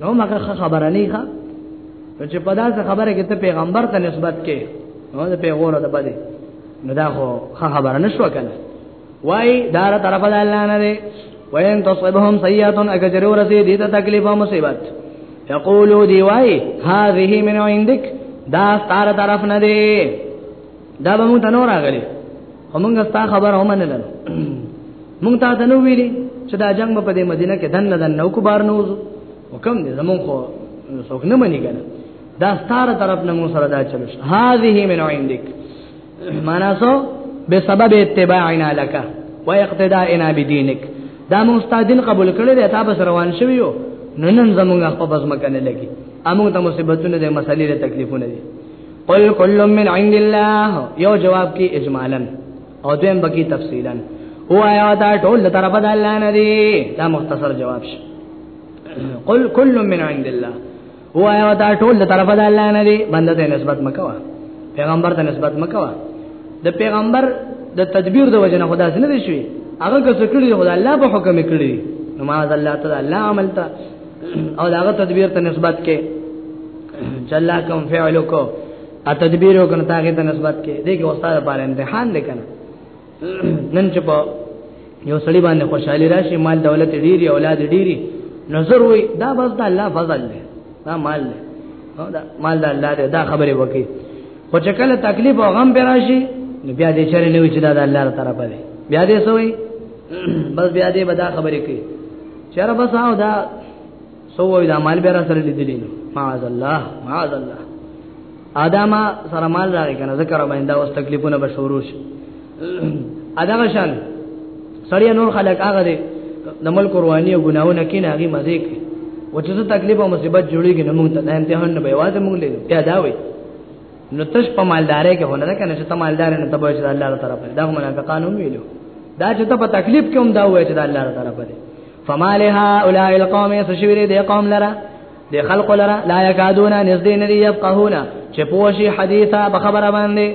نو مګه خبره نه ښه چې په داسې خبره کې ته پیغمبر ته نسبت کې نو د پیغور د بده نو دا خو خبره نشو کنه وای دار طرف د الله نه دی وین تصبهم سیئات اجر ورسی دې ته تکلیف او مصیبت یقولو دی وای هذه من عندك دا ستاره طرف نه دی دا به مونږ ته نور راغلی همغه ستا خبر هم نه لنو مونږ ته ته نو ویلي چې دا جنگ په دې مدینه کې دن دن نو کو بار نوځو وکم دې زمون خو څوک نه مني کنه دا ستاره طرف نه مو سره دا چلو هذه من عندك معنا سو به سبب اتباعنا لك واقتداءنا بدينك دا مو استاد دین قبول کړی دی تاسو سره روان شوی یو نن زمونږ خپل بزمکنه لګي امو ته مصیبتونه دي مسلې له تکلیفونه دي قل كل من عند الله یو جواب کی اجمالا او دویم بکی تفصیلا هو یا دا ټول طرف د الله نه دی دا مختصر جواب شي قل كل من عند الله هو یا دا ټول طرف د الله نه دی بنده ته نسبت مکوا پیغمبر ته نسبت مکوا د پیغمبر د تدبیر د وجنه خدا سره نه دی شوی هغه که څه کړی خدا الله په حکم کړی نماز الله تعالی الله عمل ته او داغه تدبیر ته نسبت کې چلا کوم فعل کو ا تدبیر او کنه تاګه ته نسبت کې دې کې استاد لپاره امتحان لیکنه نن چې په یو سړی باندې خوشحالي راشي مال دولت ډیری اولاد ډیری نظر وي دا بس د الله فضل دی دا مال دی دا مال د الله دی دا خبره وکي خو چې کله تکلیف او غم به راشي نو بیا دې چره نه وي چې دا د الله تر طرفه دی بیا دې سوې بس بیا دې بدا خبرې کوي چر بس او دا سو وی دا مال به را سره لیدلی نو معاذ الله معاذ الله ادم سره مال راغی کنه ذکر باندې اوس تکلیفونه به شروع شي ادم شان سړی نور خلک هغه دی د ملک رواني او ګناونه کې نه هغه مزه کوي و چې تکلیف او مصیبت جوړیږي نو موږ ته امتحان نه به واځه موږ له پیدا وي نو تش په مالدارې کې هونه ده کنه چې ته مالدار نه تبو چې الله تعالی طرف دا منافقان هم ویلو دا چې ته په تکلیف کې هم دا وای چې الله تعالی طرف دی فمالها اولئ القوم يسشبر دي قوم لرا دي خلق لرا لا يكادون نزدين دي يفقهون چې پوشي حدیثه په خبره باندې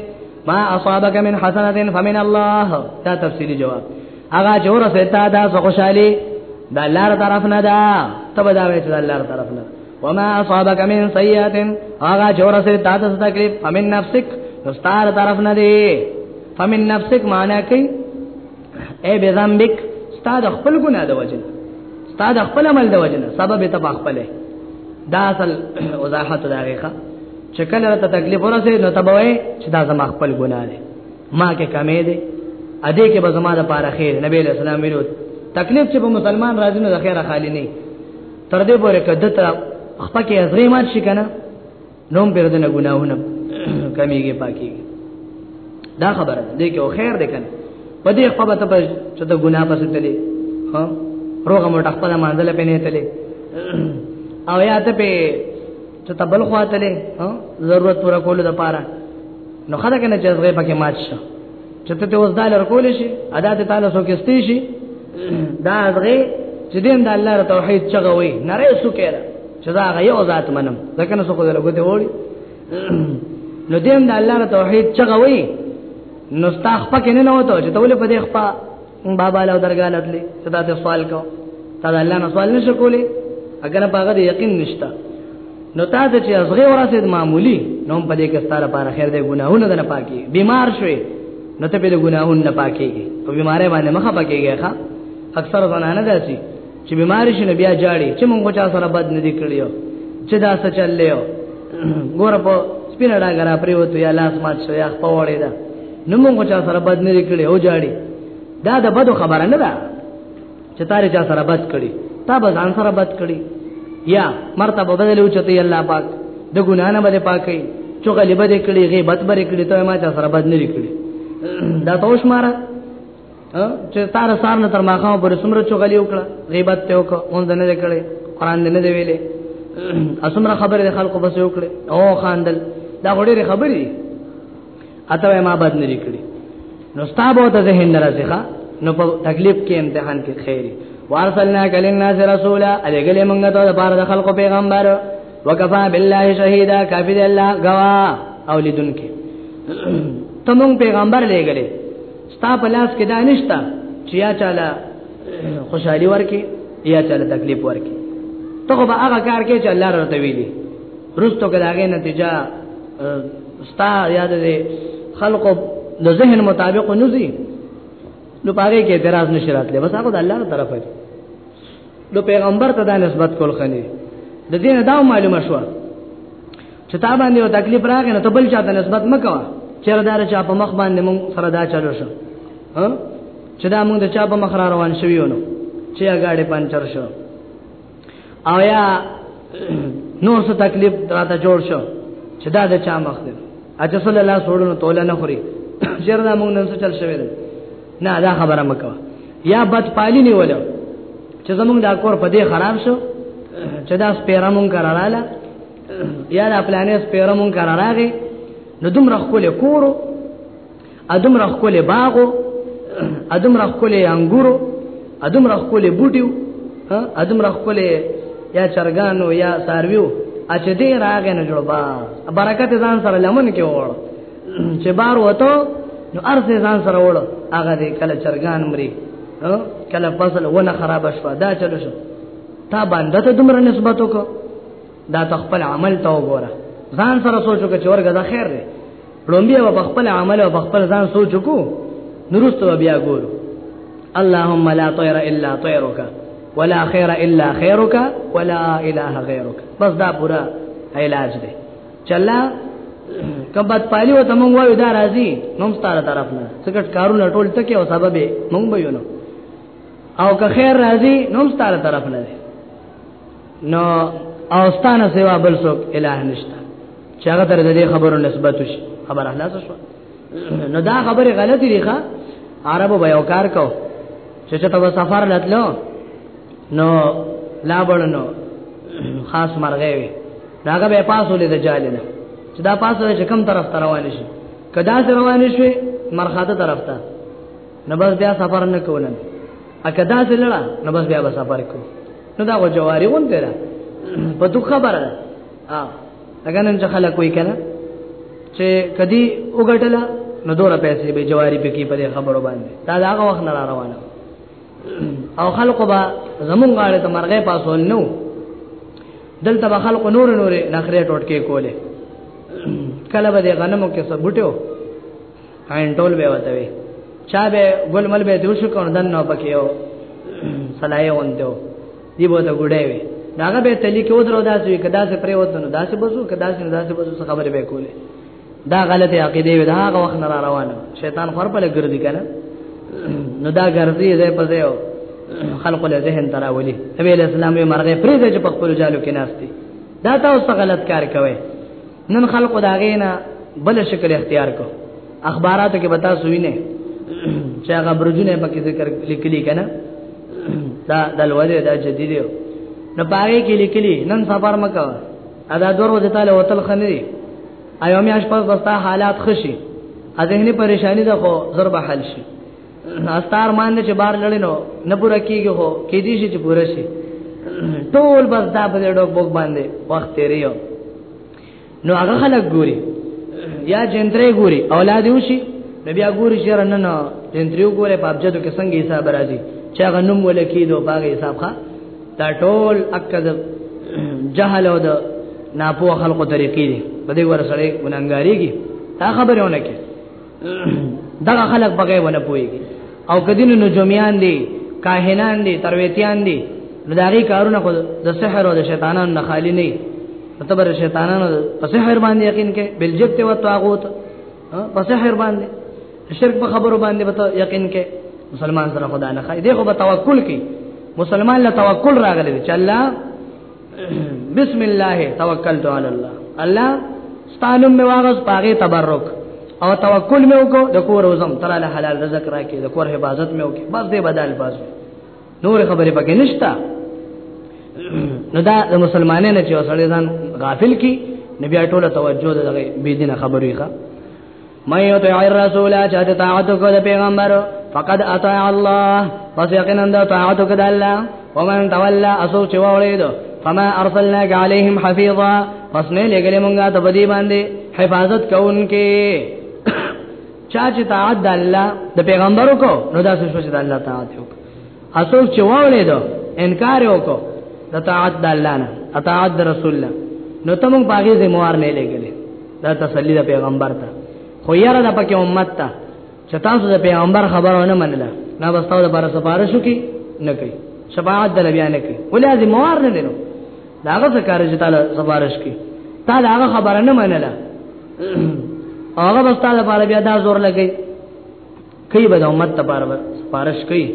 ما اصابك من حسنه فمن الله دا تفصیلی جواب هغه جوړ ستا دا خوشحالي دا الله طرف نه دا تبدا وای چې الله طرف نه وما اصابك من سيئه هغه جوړه سي تاسو تکلیف فمن نفسك نستار طرف نه دی فمن نفسك معنی کوي اے بذنبک ستا د خپل ګناه د وجه ستا د خپل عمل د وجه سبب ته په خپل دا اصل وضاحت دا غیخه چې کله ته تکلیف ورسې نو تبوي چې دا زما خپل ګناه دی ما کې کمې دی ا دې کې به زما د پاره خیر نبی له سلام ویلو تکلیف چې په مسلمان راځي نو د خیره خالی نه تر دې پورې کده ته خپل کې ازرې مات شي کنه نوم پر دې نه ګناهونه کمیږي پاکي دا خبره ده کې خیر ده کنه په دې خپل ته چې ته ګناه پسې تلې ها روغه مو ټخپل مانځل په نه تلې او یا ته په چې ته بل خواته لې ضرورت پورا کولو د پاره نو خدای کنه چې زغه پکې مات شه چې ته اوس دا لر کول شي ادا ته تعالی سو کېستې شي دا هغه چې دین د الله ر توحید چغوي نری سو کېره چې دا هغه یو ذات منم ځکه نو څه دلګو دی وړي نو دین د الله ر توحید چغوي نو ستا خپه کې نه نه وته چې ته ولې په دې خپه بابا له درګه لدلې دا ته سوال کو تا د الله نه سوال نشو کولې اگر په هغه یقین نشتا نو تا ته چې ازغه ورسید معمولی نو په دې کې ستاره پاره خیر دې ګناهونه نه پاکي بیمار شوي نو ته په دې ګناهونه نه پاکيږي او بیمارې باندې مخه پاکيږي ښا اکثر زنانه داسي چې بیمار شي نو بیا جاړي چې مونږ چا سره بد نه دی کړیو چې دا څه چل لیو ګور په سپینه ډاګه را پریوتو یا لاس مات شو یا خپه وړی دا نو مونږ چا سره بد نه دی کړی او جاړي دا د بدو خبره نه ده چې تاره چا سره بد کړی تا به ځان سره بد کړی یا مرتبه بدلو چته الله پاک د ګنا نه بده پاکي چې غلیبه دې کړی غیبت بری کړی ته ما چا سره بد نه کړی دا توش مارا چې تار سار نه تر ماخه پر سمره چغلی وکړه غیبت ته وکړه مونږ نه کړې قران دې نه دی ویلې اسمره خبره خلکو بس وکړه او خاندل دا غوړې خبرې دي اته ما بد نه لیکلي نو ستابو ته ذهن ناراضه ښا نو په تکلیف کې امتحان کې خیری وارسلنا کلن ناس رسولا اجګلې مونږ ته د پاره د خلکو پیغمبر وکفا بالله شهیدا کافی الله غوا اولیدونکو تمون پیغمبر لګلې ستا په لاس کې دا نشته چې یا چاله خوشحالي ورکې یا چاله تکلیف ورکې ته به هغه کار کې چې الله راته ویلي رستو کې داګه نتیجه ستا یاد دې خلقو د ذهن مطابق نوزي نو پاره کې اعتراض نشرات لې بس هغه د الله تر طرفه نو پیغمبر ته دا نسبت کول خني د دین دا معلومه شو چې تا باندې یو تکلیف راغی نو ته بل چاته نسبت مکوه چیرې دا چې په مخ باندې مونږ سره دا چلو شو ها چې دا مونږ د چا په مخ را روان شویو نو چې اگاډي پنچر شو او یا نور څه تکلیف راته جوړ شو چې دا د چا مخ دی اجه صلی الله سوړو توله نه خوري چیرې دا مونږ نن څه چل شوی دی نه دا خبره مکو یا بد پالی نیول چې زمونږ دا کور په دې خراب شو چې دا سپیره مونږ کراراله یا دا پلانې سپیره مونږ کراراغي نو دومره خپل کورو ادم رخ کولې باغو ادم رخ کولې انګورو ادم رخ کولې بوټیو ادم رخ کولې یا چرګانو یا سارویو اچ دې راغې نه جوړ با برکت ځان سره لمن کې وړ چې بار وته نو ارزه ځان سره وړو هغه دې کله چرګان مري کله فصل ونه خراب شو دا چلو شو تا باندې ته دومره نسبت وکړه دا تخپل عمل ته وګوره ځان سره سوچو کې چورګه دا خیر دی لومبیا په خپل عمل او خپل ځان سوچو کو نورستو بیا ګورو اللهم لا طير الا طيرك ولا خير الا خيرك ولا اله غيرك بس دا پورا علاج دی چلا کبد پالی و تمون وایو دا راضی نوم ستاره طرف نه سکټ کارونه ټول ټکی او سبب مونږ به یو نو او که خیر راضی نوم ستاره طرف نه نو او ستانه سیوا بل څوک الہ نشتا چې هغه تر دې خبرو نسبت شي خبر احلاس شو نو دا خبره غلطی دی ښا عربو به یو کار کو چې چې ته سفر لتلو نو لا بلنو خاص مرغې وي داګه به پاسو لید جالنه چې دا پاسو چې کم طرف ته روان شي کدا چې روان شي مرخاته طرف ته نو بس بیا سفر نه کولن اکدا چې لړا نو بس بیا به سفر کو نو دا جواری وون دی په تو خبره ده ها اګه نن چې خلک وای کنه چې کدی وګټله نو دوره پیسې به جواری پکې په خبرو باندې دا دا وخت نه روانه او خلق با زمون غاړه ته مرغې پاسول نو دلته به خلق نور نور نخره ټوټکې کوله کله به غنمو کې سبوټو عین ټول به وته وي چا به ګل مل به دوش کو دن نو پکيو سلای وندو دی بو ته ګډه وي داغه به تلی کې ودرو داسې کدا سه پرې وته نو داسې بزو کدا سه داسې بزو خبره به کوله دا غلطه عقیده وی دا هغه وخت نه روانه شیطان خور په لګردي کنه نو دا ګرځي زې په زې خلق له ذهن تراولي نبی اسلام یې مرغه پریزه چې په خپل جالو کې ناشتي دا تاسو غلط کار کوي نن خلق دا غینا بل شکل اختیار کو اخباراتو کې بتا سوی نه چې هغه برجونه پکې ذکر لیکلي کنه دا دلوځه دا جديدو نو پاره کې لیکلي نن سفر مکه ادا دور وځه تعالی وتل خنه دی ایو میاش پس بستا حالات خشي ا ذهني پریشانی ده خو ضرب حل شي استار مان چې بار لړینو نه پوره کیږي هو کې دي چې پوره شي ټول بس دا په ډوک بوک باندې وخت تیریو نو هغه خلک ګوري یا جنتري ګوري اولاد وشي نبي ګوري چې رنه نه جنتري ګوري په ابجدو کې څنګه حساب راځي چې هغه نوم ولکې دوه باغ حساب ښه دا ټول اکد جهل او د ناپوه خلقو طریقې دي په دې ور سره ګناګاریږي دا خبره ونه کې دا خلک بغیر ونه پويږي او کدینو نجومیان دي کاهنان دي ترویتیان دي نو دا غي کارونه خو د سحر او د شیطانانو نه خالی نه تبر شیطانانو په سحر باندې یقین کې بل جبت او طاغوت په سحر باندې شرک په خبرو باندې به یقین کې مسلمان سره خدا نه خای دغه به توکل کې مسلمان له توکل راغلی چې الله بسم الله توکلت علی الله الله ستانم می واغس پاګه تبرک او توکل می وکړو د کور وزم تعالی حلال رزق راکې د کور حفاظت می وکړي بس دې بدل بس نور خبرې پکې نشته نو دا د مسلمانانو چې وسړي ځان غافل کی نبی ټوله توجه د بی دین خبرې ښه مې یو ته رسول چې ته طاعت کو د پیغمبر فقد اطاع الله پس یقینا د طاعت کو د الله ومن تولى اسو چې وړید فما ارسلناك عليهم حفيظا پس نه لګلې مونږه ته بدی باندې حفاظت کوونکې چا چې طاعت د الله د پیغمبر وکړو نو دا څه شو چې د الله طاعت وکړو اسو چې واولې دو انکار وکړو د طاعت د الله نه اطاعت د رسول الله نو ته موږ باغې زموار نه لګلې دا تسلی د پیغمبر ته خو یاره د پکې امت ته چې تاسو د پیغمبر خبرونه منله نه بس تاسو د بار سفارشو کې نه کوي شفاعت د لبیا نه کوي ولې زموار نه دینو دا هغه څه کار چې تعالی سفارش کی تا دا هغه خبره نه منله هغه بس تعالی لپاره بیا دا زور لګی کوي به د امت لپاره سفارش کوي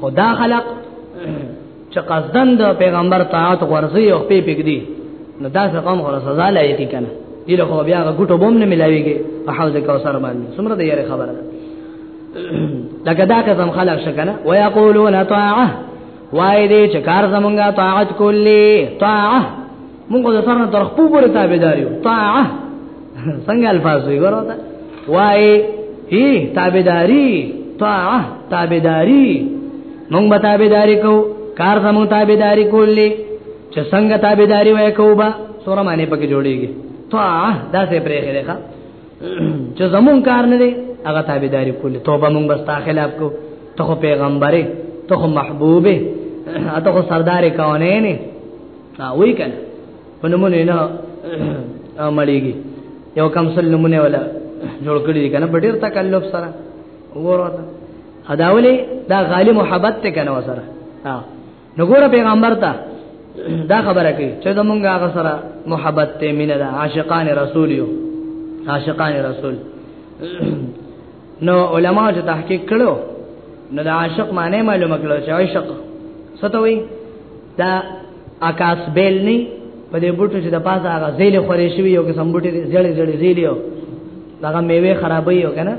خدا خلق چې قصدن د پیغمبر طاعت ورزي او په پک دي نو دا څه قوم خلاص سزا لایق کنه دله خو بیا غټو بوم نه ملاويږي په حوض کوثر باندې څومره د یاري خبره ده لکه دا قسم خلق شکنه ويقولون طاعه وای دې چې کار زمونږه طاعت کولی طاعه موږ د سره تر خپل پورې تابعدار یو طاعه څنګه الفاظ وی ورته وای هی تابعداری طاعه تابعداری موږ به تابعداری کو کار زمونږ تابعداری کولی چې څنګه تابعداری وای کوبا سوره معنی پکې جوړیږي طاعه دا څه پرې خلک چې زمون کار نه دی هغه تابعداري کول توبه مونږ بس تا خلاف کو ته خو پیغمبره ته خو محبوبه ته خو سردار کونه نه وای کنه په نمونه نه مړیږي یو کم سل نمونه ولا جوړ کړی کنه په ډیر تکلف سره وګوره دا ولې دا غالي محبت ته کنه وسره نو ګوره پیغمبر ته دا خبره کوي چې د مونږه هغه سره محبت ته مینه ده عاشقان رسول یو عاشقان رسول نو علما چې تحقیق کړو نو د عاشق معنی معلومه کړو چې عاشق ستوي دا آکاس بیل نه په دې بوټو چې د پاسه هغه زیل خورې شوی یو قسم بوټي زړې زړې زیلیو هغه میوه خرابې یو کنه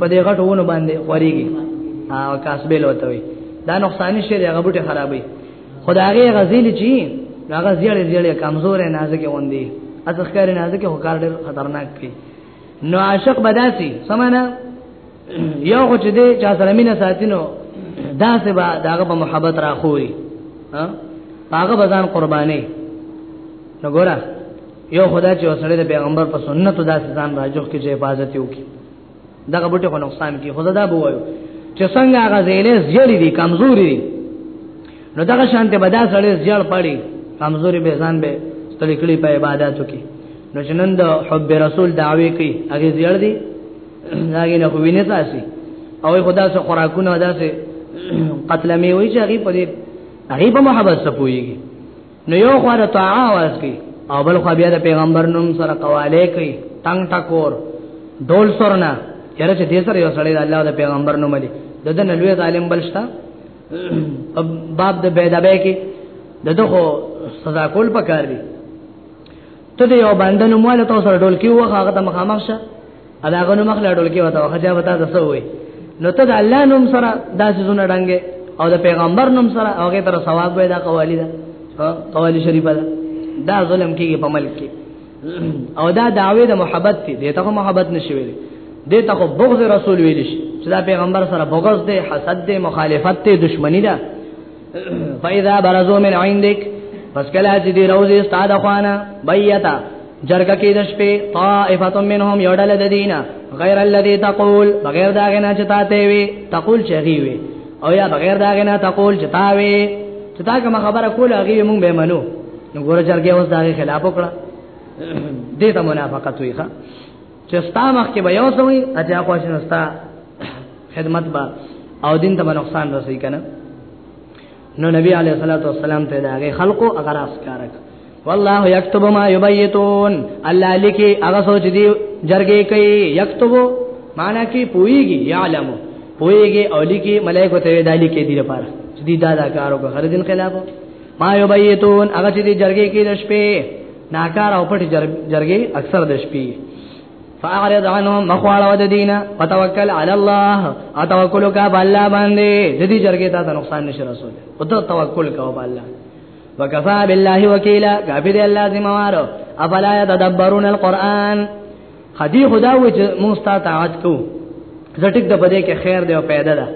په دې غټو ونه باندې خوريږي او کاسبل وته وي دا نقصان شي هغه بوټي خرابوي خدای غزيل چی هغه زیړې زیړې کمزورې نازکه وندي اذخکار نازکه هو کار ډېر خطرناک دی نو عاشق بداسي سمانا یو خو چې دې چا سره مینه ساتینو دا سه با داغه په محبت را خوې ها هغه بزان قرباني نو ګوره یو خدای چې وسړی د پیغمبر په سنت داسې ځان راجوخ کې چې حفاظت وکړي دغه بوټي کو نقصان کې خدای دا بوایو چې څنګه هغه زیلې زیړې دي کمزوري دي نو دغه شانته بدا سړی زیړ پړي کمزوري به ځان به ستړي کړي په عبادتو کې نو چې نن د حب رسول دعوی کوي هغه زیړ دي هغه نه وینې تاسو او خدا سره خوراکونه داسې قتل می وی چې هغه په دې هغه په محبت سپويږي نو یو خو د طاع आवाज کوي او بل خو بیا د پیغمبر نوم سره قواله کوي تنگ ټکور ډول سرنا یره چې دې سره یو سړی د الله او د پیغمبر نوم لري دغه نه لوی ظالم بلشتا باب د بيدابه کې دغه سزا کول پکار دي ته یو باندې نو مال ته سره ډول کې وخه هغه مخامخ شه ادا غنو مخ لاړول کې وتا خجا وتا د سوې نو ته د الله نوم سره داسې زونه ډنګې او د پیغمبر نوم سره هغه تر ثواب وې دا قوالی دا قوالی شریفه دا دا ظلم کېږي په ملک کې او دا دعوی د محبت دی دته خو محبت نشي ویلي دته خو بغض رسول ویل شي چې دا پیغمبر سره بغض دی حسد دی مخالفت دی دشمنی ده فاذا برزو من عندك پس کله چې دی روزي استاد خوانه بيتا جرګه کې د شپې طائفه منهم يډل د دینه غیر الذي تقول بغیر دا غنا چې تاته وي تقول چغي وي او یا بغیر دا غنا تقول چې تا وي چې تا کوم خبره کول هغه مونږ به منو نو ګور جرګه اوس دا خلاف وکړه دې ته منافقت وي ښا چې ستا مخ کې به یو سوي اته خو شنو ستا خدمت با او دین ته نقصان رسي کنه نو نبی علیہ الصلوۃ والسلام ته داغه خلقو اگر اسکارک والله یكتب ما یبیتون الله لکی هغه سوچ دی جرګه کوي یكتب معنا کې پويږي یعلم پويږي او لکی ملائکه ته دالی کې دی لپاره چې دی دا دا کارو کو خردین خلاف ما یبیتون هغه چې دی جرګه کې د شپې ناکار او پټي جرګي اکثر د شپې فاعرض عنهم مخواړه ود دینه وتوکل علی الله اتوکل کا بالله باندې د دې جرګې ته نقصان نشي رسول او ته توکل کا بالله وکفا بالله وکیلا کافی دی الله ذمہوار افلا یتدبرون القرآن خدی خدا و چې مستطاعت کو زټیک د بده کې خیر دی او پیدا ده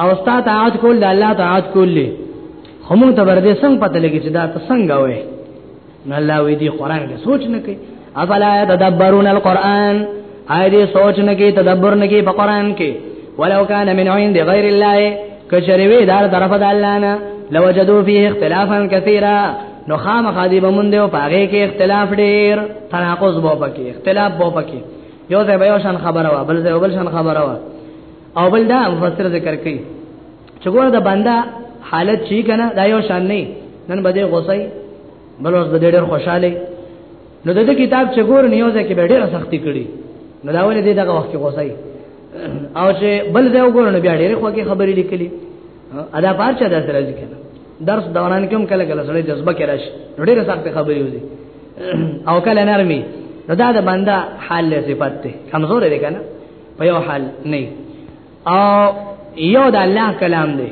او ستا تعاج کول د الله تعاج کول له هم ته بر دې څنګه پته لګی چې دا ته څنګه وې نو الله وی دې قران کې سوچ نه کوي افلا تدبرون القران آی دې سوچ نه کوي تدبر نه کوي په قران کې ولو کان من عند غیر الله کچری وی دار طرف د الله نه لوجدوا فيه اختلافا كثيرا نو خام خادی بموند او پاګه کې اختلاف ډیر تناقض بو پکې اختلاف بو پکې یو ځای به یو شان خبره وا بل ځای بل شان خبره وا او بل دا مفسر ذکر کوي چې ګوره د بنده حالت چی کنه دا یو شان نه نن بده غوسه بل ورځ بده ډېر خوشاله نو د کتاب چې ګور نیوځه کې ډېر سختی کړي نو دا ولې دغه وخت کې غوسه او چې بل ځای وګورئ نو بیا ډېر خوږه خبرې لیکلي ادا پار چا داسې راځي کنه درس دوران کوم کله کله سره جذبه کې راشي نو ډېر سخت خبرې وځي او کله نرمي نو دا د بنده حال صفات ته کمزور دی کنه په یو حال نه او یو د الله کلام دی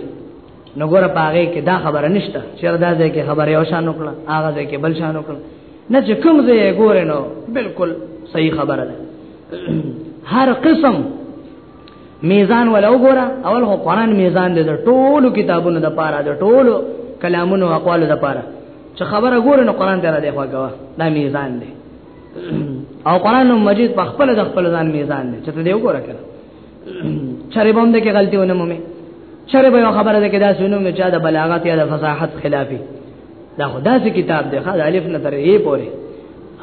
نو ګوره پاغه کې دا خبره نشته چې دا ځای کې خبره یو شان وکړه هغه ځای کې بل شان وکړه نه چې کوم ځای ګوره نو بالکل صحیح خبره ده هر قسم میزان ولا وګوره اول هو قران میزان دی د ټولو کتابونو د پاره د ټولو کلامونو اقوالو د پاره چې خبره ګوره نو قران ته را دی خواګه دا میزان دی او قران مجید په خپل د خپل ځان میزان دی چې ته دی وګوره کړه چرې باندې کې غلطي ونه مومي چرې به خبره ده کې دا سونو چې دا بلاغت یا د فصاحت خلافي دا خدا سي کتاب دی خا الف نه تر یې پوري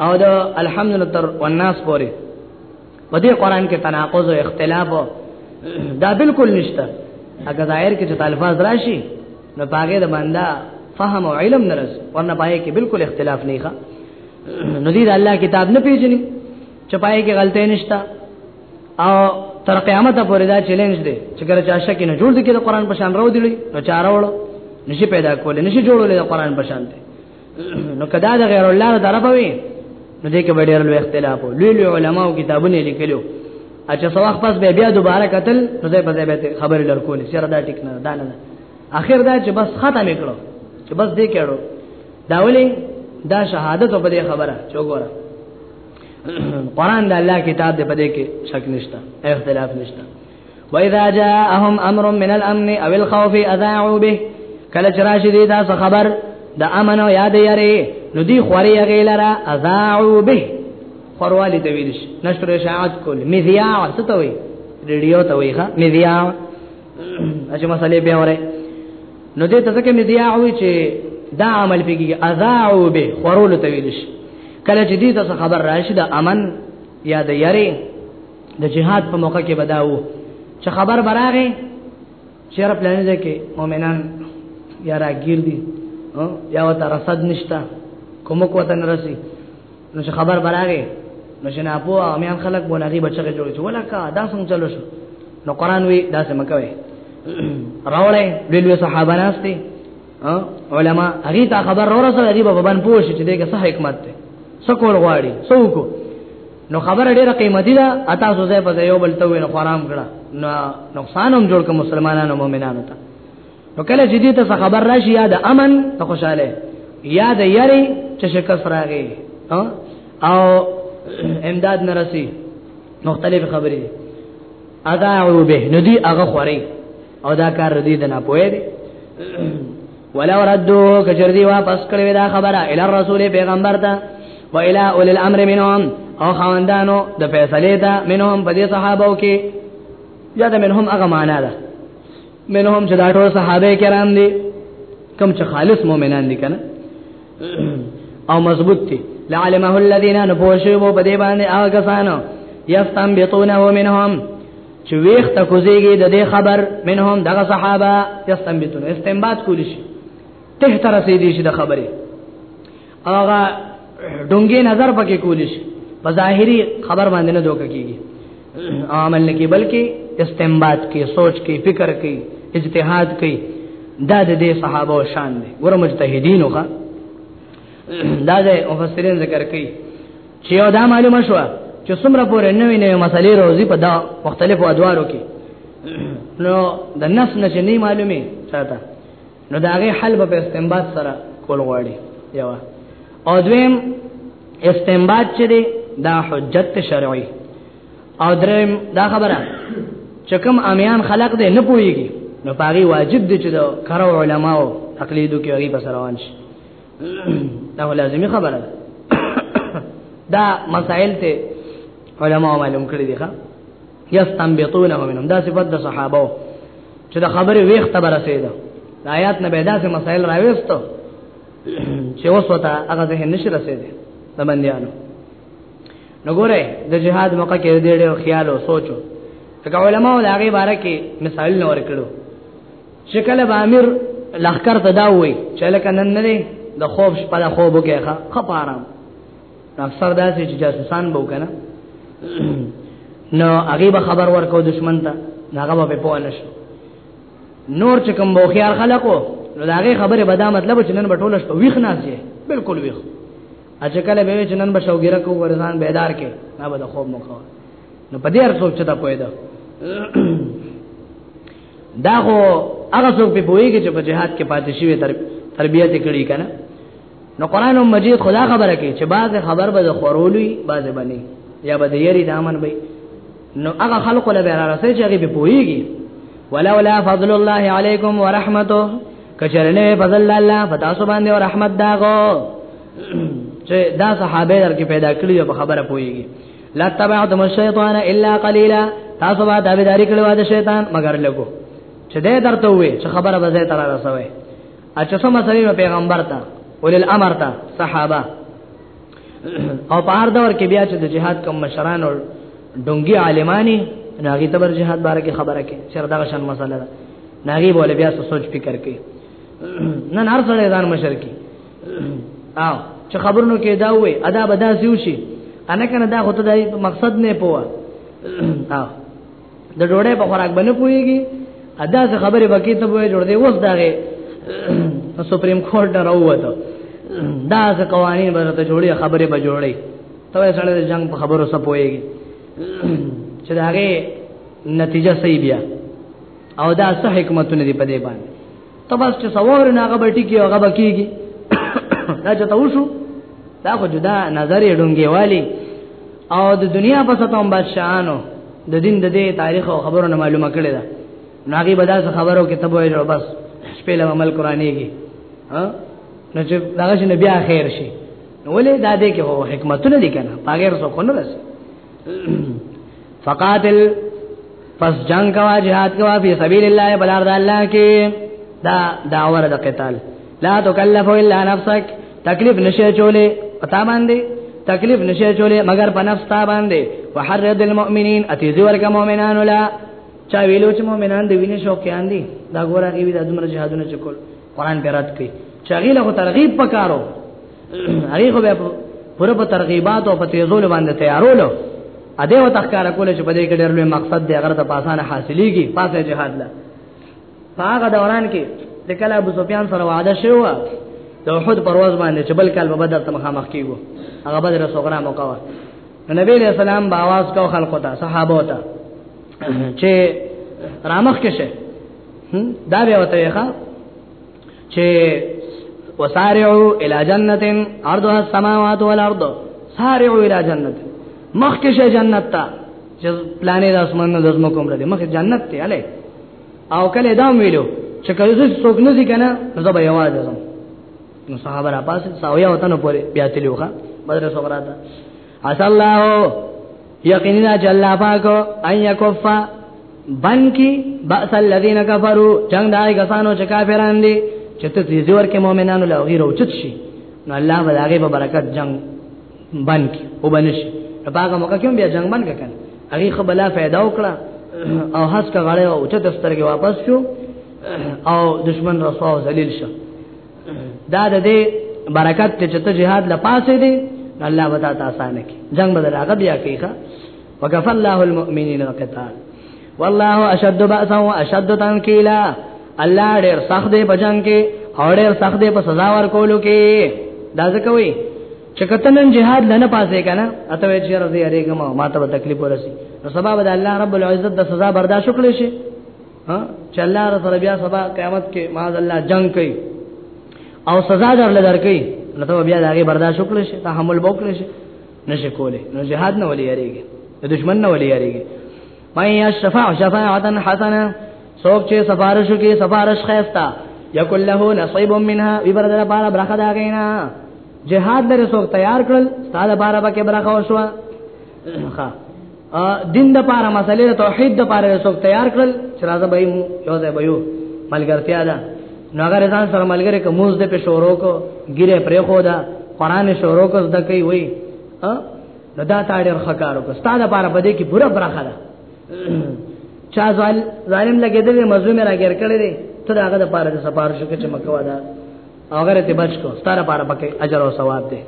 او دا الحمدلله تر والناس پوري په دې قران کې تناقض او اختلاف دا بالکل نشته اګه ظاهر کې چې الفاظ راشي نو باغې د بندا فهم او علم نرس ورنه پای کې بالکل اختلاف نه ښه نو دې الله کتاب نه پیژني چې پای کې غلطه نشتا او تر قیامت پورې دا چیلنج دی چې کله چا شک نه جوړ دي کې د قران په شان راو دی نو چاره وړو نشي پیدا کولای نشي جوړولای د قران په شان دی نو کدا د غیر الله نه طرف وي نو دې کې به ډېر لوی اختلاف وو لوی علماء او کتابونه لیکلو اچھا سواخ پس به بیا دوباره قتل نو زه په دې خبرې لرکولې سره دا ټیک نه دا نه اخر دا چې بس ختم کړو چې بس دې کړو دا ولې دا شهادت په دې خبره چوغوره قران د الله کتاب دې په دې کې شک نشته اختلاف نشته واذا جاءهم امر من الامن او الخوف اذاعوا به کله چې راشي دې دا خبر د امن او یاد یاري نو دې خوري غیلره اذاعوا به خوروالی ته ویل شي نشر اشاعت کول مذیاع څه ته وي ریډیو ته وي ښا مذیاع اجه مسالې به وره نو دې ته ځکه مزیا وی چې دا عمل پیږي اذاعو به خورول ته ویل شي کله چې دې ته خبر راشي د امن یا د یری د جهاد په موقع کې بداو چې خبر براغه چیر پلان دې کې مؤمنان یا راګیر دي یا وته رصد نشتا کومک وته نرسي نو چې خبر براغه نو چې نه پوه او میان خلک بوله غي بچره جوړ شو ولکه دا څنګه چلو شو نو قران وی دا څه مکوي راولې دلوي صحابه ناشته علما هغه ته خبر را رسول هغه په باندې پوه شي چې دغه څه حکمت ده سکول غواړي څوک نو خبره ډیره قیمتي ده اته زوځه په یو بل ته وینه خرام کړه نو نقصان هم جوړ ک مسلمانانو مؤمنانو ته نو کله چې دې ته خبر راشي یا د امن ته خوشاله یا د یری چې شکست راغی او امداد نه رسی مختلف خبرې ادا او به ندی هغه خوري او دا کار ردی د نه پوهې دی ولو ردو کجر دی واپس کړی دا خبره ال رسول پیغمبر ته و الى اول الامر منهم او خواندانو د فیصله ته منهم په دې صحابه کې یا د منهم هغه معنا ده منهم چې دا ټول صحابه کرام دي کم چې خالص مؤمنان دي کنه او مضبوط دي لعلمه الذين نبوشوا په دې باندې هغه کسانو یستنبطونه منهم چې ویخ ته کوزيږي د دې خبر منهم دغه صحابه یستنبطونه استنباط کولی شي ته تر رسیدي شي د خبره هغه ډونګي نظر پکې کولی شي په ظاهري خبر باندې نه دوک کیږي عمل نه کې بلکې استنباط کې سوچ کې فکر کې اجتهاد کې دا د دې صحابه او شان دي ور مجتهدین وکړه دا د مفسرین ذکر کوي چې یو دا معلومه شو چې څومره پورې نوې نوې مسلې روزي په دا مختلفو ادوارو کې نو د نس نشې نه معلومه چاته نو دا غي حل په استنباط سره کول غواړي یو او دویم استنباط چې دی دا حجت شرعي او دریم دا خبره چې کوم امیان خلق دی نه پويږي نو پاري واجب دي چې دا کرو علماو تقلیدو کې غي بس روان شي دا لازمي خبره ده دا مسائل ته علماء معلوم کړی دي ښا یستنبطونه منهم دا صفت د صحابه چې د خبرې ویخت به رسیدو د آیات نه به داسې مسائل راوېستو چې اوس وته هغه ذهن نشي رسیدي د بندیانو نو ګوره د جهاد موقع کې دې ډېر خیال او سوچو څنګه علماء د هغه باره کې مثال نه ورکړو چې کله به امیر لخر ته دا وای چې لکه نن نه د خوب شپه د خوب کې ښه خپارم اکثر دا چې جاسوسان به وکنه نو هغه به خبر ورکو دشمن ته هغه به په ونه شو نور چې کوم بوخيار خلکو نو دا هغه خبره به دا مطلب چې نن به ټول شپه ویخ نه شي بالکل ویخ اځه کله به چې نن به شوګیره کو ورزان بیدار کې نه به خوب مو کو نو په دې ارڅو چې دا پوي دا دا هو هغه څوک په بوئیږي چې په جهاد کې پاتې شوی تربیت کړي کنه نو قران مجید خدا خبره کوي چې بعض خبر به خورولوي بعض باندې یا به یری دامن به نو هغه خلق له بیا راځي چې هغه به پويږي ولولا فضل الله علیکم ورحمته کچرنه فضل الله فتا سو باندې او رحمت داغو چې دا صحابه در کې پیدا کړی په خبره پويږي لا تبعتم الشیطان الا قليلا تاسو به داویداری کړو د شیطان مگر لګو چې دې درته وې چې خبره به زه تر رسوي اچھا سم مسلې پیغمبر ته ولل امر ته صحابه او په هر دور کې بیا چې د جهاد کوم مشران او ډونګي عالمانی ناغي تبر جهاد باره کې خبره کې چر دا شان مسله ده ناغي بوله بیا سوچ فکر کې نن هر څړې ځان مشر کې او چې خبرونو کې دا وې ادا بدا سیو شي انا کنه دا خو ته د مقصد نه پوهه د ډوړې په خوراک باندې پويږي ادا څه خبره بکی ته وې جوړ دی وس داغه سپریم کورټ نه راووته دا څه قوانين به ته جوړي خبره به جوړي ته سره د جنگ په خبرو سره پويږي چې داغه نتیجه صحیح بیا او دا څه حکمتونه دی په دې باندې تبس چې سوار نه هغه بټی کې هغه بکیږي دا چې تاسو دا خو جدا نظر یې ډونګي والی او د دنیا په ستوم بادشاہانو د دین د دې تاریخ او خبرو نه معلومه کړی دا ناګي بدا څه خبرو کې تبو یې بس شپېله عمل قرآنی کې ها نو چې دا چې بیا خیر شي ولې دا دې کې هو حکمتونه دي کنه پاګر څه کو نه رسي فقاتل پس جنگ کوا جهاد کوا فی سبیل الله بلار د الله کې دا دا اور د قتال لا تکلف الا نفسک تکلیف نشه چولې پتا باندې تکلیف نشه چولې مگر په نفس تا باندې وحرد المؤمنین اتیذ ورک مؤمنان لا چا ویلو چې مؤمنان د وینې شوقیان دي دا ګوره کې وی د عمر جهادونه چکول قران پر رد کوي چاغیله خو ترغیب پکارو هغه خو به پوره په ترغیبات او په تیزول باندې تیارولو ا دې وته ښکار کول چې په دې کې ډېر لوی مقصد دی هغه ته پاسانه حاصلېږي پاسه جهاد لا هغه دوران کې د کله ابو سفیان سره وعده شو د احد پرواز باندې چې بل کال به بدر ته مخامخ کیږو هغه بدر صغرا موقع و نبی علیہ السلام باواز کو خلقو ته صحابو ته چې رامخ کې شه دا به وته ښه چې وسارعوا الى جنته عرضها السماوات والارض سارعوا الى جنته مخکې شه جنت ته چې پلانې د اسمان نه لازم کوم لري مخکې جنت ته اله او کله دا ویلو چې کله زه څوک نه ځکنه نو زه به یوازې ځم نو صحابه را پاسه ساویا وته نو پورې بیا تلوخه بدر صغرا ته اس الله یقینا جل پاک ان یکفا بن کی باس الذین کفروا جنگ دای کسانو چې کافران دي چې ته دې زور کې مؤمنانو له غیر اوچت شي نو الله به هغه په برکت جنگ بن کی او بنش په هغه موقع کې بیا جنگ بن کړه هغه خبلا फायदा وکړه او هڅه غړې او چت سترګې واپس شو او دشمن رسوا او ذلیل شو دا د دې برکت ته چې ته jihad لپاسې دي الله وتا ته آسان کی جنگ بدل هغه بیا کیخه وکف الله المؤمنین القتال والله اشد باسا واشد تنکیلا الله ډېر سخت دی په جنگ کې او ډېر سخت دی په سزا ورکولو کې دا ځکه وایي چې کتنن jihad لنه پاسې کنه اته وی چې رضی اړېګم ما ته تکلیف ورسی نو سبب د الله رب العزت د سزا برداشت کړی شي ها چې الله رسول بیا سبا قیامت کې ماذ الله جنگ کوي او سزا درل درکې نو ته بیا داګه برداشت وکړې شي تحمل وکړې شي نشي کولې نو جهاد نه ولې یریږي د دشمن نه ولې یریږي مې یا شفاع شفاعتا حسنه څوک چې سفارش کوي سفارش خیستا یکل له نصیب منها وبردل بار برخه دا غینا جهاد لري څوک تیار کړل ستاده بار به کې برخه وشو ها دین د پاره مسلې د توحید د پاره څوک تیار کړل چې راځه به مو یو ځای به یو ملګرتیا ده نو هغه ځان سره ملګری کوموز د په شورو کو ګیره پرې خو دا قران شورو کو زده کوي وای نو دا تا ډېر خکارو کو ستاد لپاره بده کې پورا برخه ده چا ځال ظالم لګیدل مظلوم راګر کړی دی ته هغه د پاره د سفارش کې چې مکو دا هغه ته بچ کو ستاره لپاره پکې اجر او ثواب دی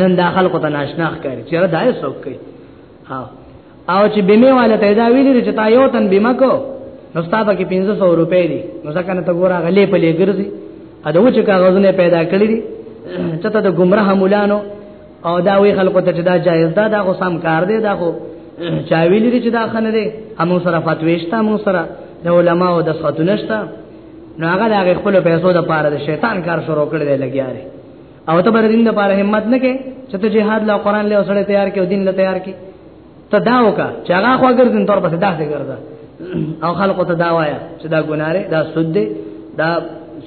نن دا خلکو ته ناشنا ښکاري چې دا یې څوک کوي او چې بیمه والا ته دا ویلي چې تا یو تن بیمه کو نو ستا پکې 1500 روپۍ دي نو ځکه نه ته ګوره غلې په لې ګرځي ا دوه چې کاغذونه پیدا کړی دي چې ته د گمراه مولانو او دا وی خلکو ته چې دا جایز ده دا خو سم کار دی دا خو چا ویلي چې دا خنه دی همو سره فتویشته مو سره د علماو د فتونشته نو هغه د خپل پیسو د پاره د شیطان کار شروع کړی دی لګیاره او ته بر دین د پاره همت نه کې چې ته جهاد لا قران له سره تیار کې او دین له تیار کې ته دا وکا چې هغه خو ګرځین تور پسې داسې ګرځا او خلکو ته دا وایا چې دا ګناره دا سود دی دا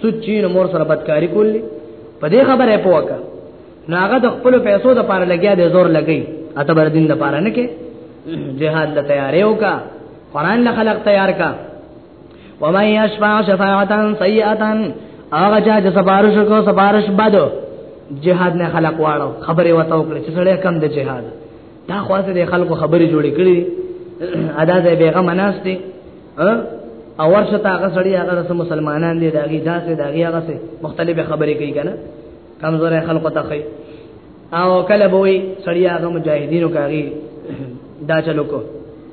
سود چې نو مور سره بدکاری کولی په دې خبره پوکا نو هغه د خپل پیسو د پاره لګیا دی زور لګی اته بر دین د پاره نه کې جهاد له تیارې وکا قران له خلق تیار کا ومن یشفع شفاعتا سیئتا هغه چا چې سفارش کو سفارش بدو جهاد نه خلق واړو خبره وته وکړي چې سړی کم د جهاد دا خاصه د خلکو خبره جوړې کړې ادا دې بیغه مناسته او ورشه تا هغه سړی هغه سم مسلمانان دي داږي داسې داږي هغه سه مختلفه خبرې کوي کنه کمزور خلکو ته خي او کله بوي سړی هغه مجاهدینو کوي دا چلو کو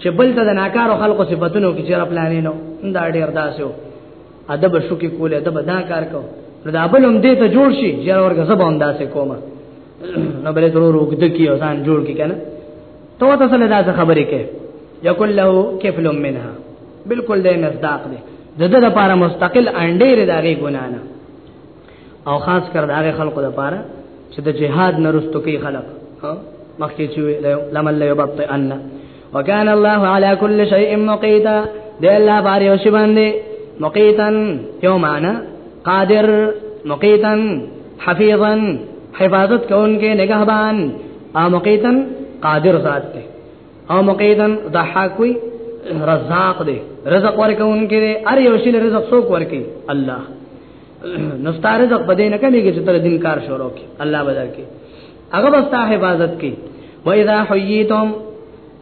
چې بل ته د ناکارو خلکو صفاتونو کې چیرې پلانې نو دا ډیر داسو ادب شو کې کوله ادب دا کار کو نو دا بل هم دې ته جوړ شي چې ورګه زبا هم داسې کومه نو بلې تر وروګد کې او ځان جوړ کې کنه تو ته سره دا خبرې کې یقول له کفل منها بالکل دې مصداق دې دغه لپاره مستقل انډې لري داغه ګنا نه او خاص کر د هغه خلکو لپاره چې د جهاد نه رستو کوي خلک مخکې چې لمن لا يبطئ ان وكان الله على كل شيء مقيتا دی الله بار یو شی باندې مقیتن یو معنا قادر مقیتن حفیظا حفاظت کوونکې نگهبان او مقیتن قادر ذات دی او مقیتن ضحاکوي رزاق دی رزق ورکوونکې دی ار یو شی رزق څوک ورکي الله نو ستاره د په دین کې چې تر دین کار شروع کی الله بدر کی هغه بس ته حفاظت کی و اذا حییتم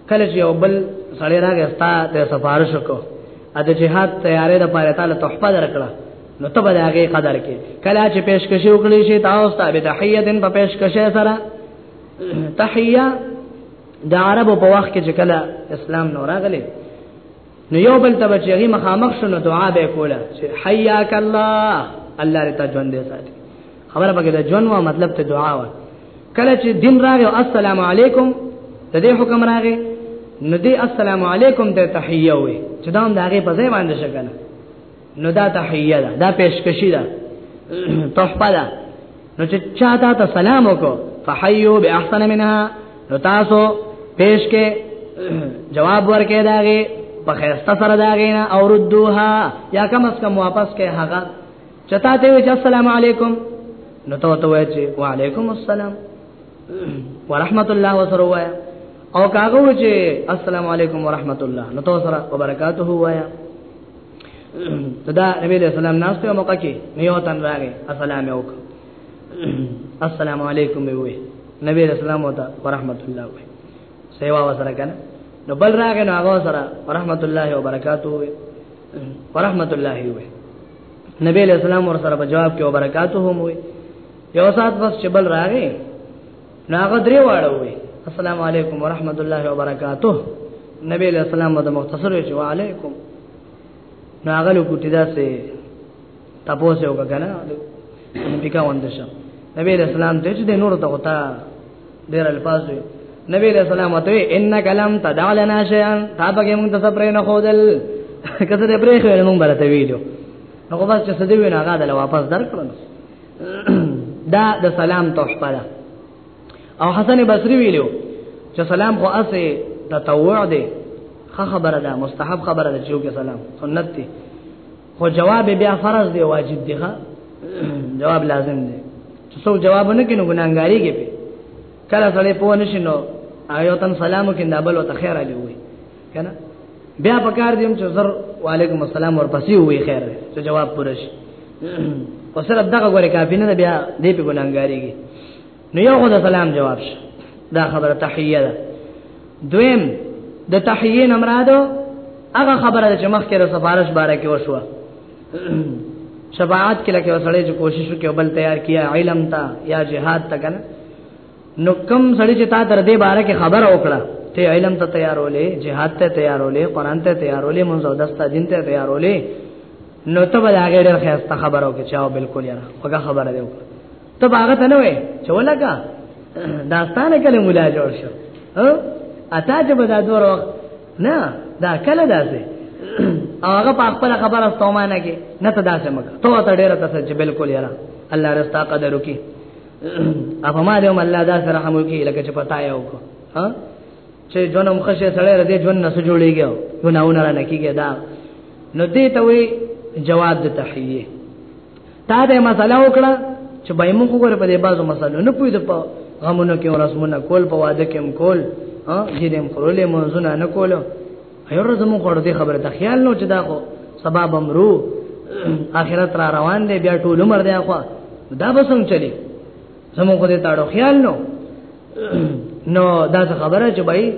کله چې یو بل سړی راغی ستا ته سفارش وکړو ا د جهاد تیارې د پاره تعالی تحفه درکړه نو ته به هغه قدر کې کله چې پیشکش وکړي شي تاسو ته به تحیه دین په پیشکش سره تحیه د عربو په وخت کې چې کله اسلام نو راغلی نو یو بل ته چې هغه مخامخ شونه دعا به کوله چې حیاک الله الله رتا ژوند دې ساتي خبره پکې دا ژوند وا مطلب ته دعا وا کله چې دین راغی السلام علیکم د دې حکم راغی نو دې السلام علیکم ته تحیه وي چې دا هم د هغه په ځای باندې شګنه نو دا تحیه ده دا پیشکشی ده تحفه ده نو چې چا تا ته سلام وکړو فحیو باحسن منها نو تاسو پیش کې جواب ورکې داږي په خیرسته سره داږي نه او ردوها یا کم اس کم واپس کې هغه چتا ته وی السلام علیکم نو ته ته وای چې وعلیکم السلام ورحمت الله وسره او کاغه و چې السلام علیکم ورحمت الله نو ته سره وبرکاته وایا دا نبی علیہ السلام ناس په موقع کې نیو تن راغی السلام علیکم السلام علیکم وی نبی علیہ السلام وتا ورحمت الله وی سیوا وسره کنه نو بل راغی نو هغه سره ورحمت الله وبرکاتہ وی ورحمت الله وی نبی علیہ السلام ور سره په جواب کې وبرکاتہ هم وی یو سات بس چې بل راغی ناغه درې واړه وي السلام علیکم ورحمت الله وبرکاته نبی علیہ السلام د مختصر چې وعلیکم ناغه لو کوټی دا سه تاسو یو کنه پکا وندشه نبی علیہ السلام ته چې نور ته وتا ډیر الفاظ وي نبی علیہ السلام ته انک لم تدع لنا شیئا تا بګه مونږ ته سپرې نه خودل کته دې پرې خو مونږ برته ویلو نو بس چې سدی وینا غاده واپس درکړم دا د سلام تحفه ده او حسن بصری ویلو چې سلام خو اسه تطوع دی خه خبره ده مستحب خبره ده چې یو سلام سنت دی خو جواب بیا فرض دی واجب دی ښا جواب لازم دی چې څو جواب نه کینو ګناګاری کې کله سړی په ونشینو آیو تن سلامو کې دابل او ته خیر علی وي کنه بیا په کار دیم چې زر وعلیکم السلام ورپسې وی خیر چې جواب پوره شي او سره دغه غوړي کافی نه بیا دې په ګناګاریږي نو یو خدای سلام جواب شي دا خبره تحیه ده دویم د تحیه نه مرادو هغه خبره چې مخکې د سفارش باره کې وشوه شفاعت کې لکه وسړې چې کوشش وکړي بل تیار کیا علم تا یا جهاد تا کنه نو کم سړی چې تا تر دې باره کې خبر او کړه ته علم ته تیارولې جهاد ته تیارولې قران ته تیارولې مونږ او دستا دین ته تیارولې نو ته به هغه ډېر خیرسته خبرو کې چاو بالکل یاره هغه خبره دی ته هغه ته نه وې چې ولګه داستانه کله مولا جوړ شو او اته چې به دا دور وخت نه دا کله داسې هغه په خپل خبره ستومانه کې نه ته داسې مګ ته ته ډېر ته چې بالکل یاره الله رستا قدر وکي اپ ما دې هم الله دا سره هم وکي لکه چې پتا یو کو ها چې جنم خشه سره ردی جن نه جوړیږي ګناونه را نکیږي دا نو دې ته وی جواب د تحیه تا دې مسله وکړه چې بای موږ وګوره په دې بازو مسله نه پوي د په غمونو کې ورسمونه کول په واده کې هم کول ها دې هم کولې مونږ نه کولو هر ورځ موږ ورته دې خبره ته خیال نو چې دا خو سبب امرو اخرت را روان دی بیا ټول عمر دی خو دا به څنګه چلی زموږ خو دې تاړو خیال نو نو دا خبره چې بای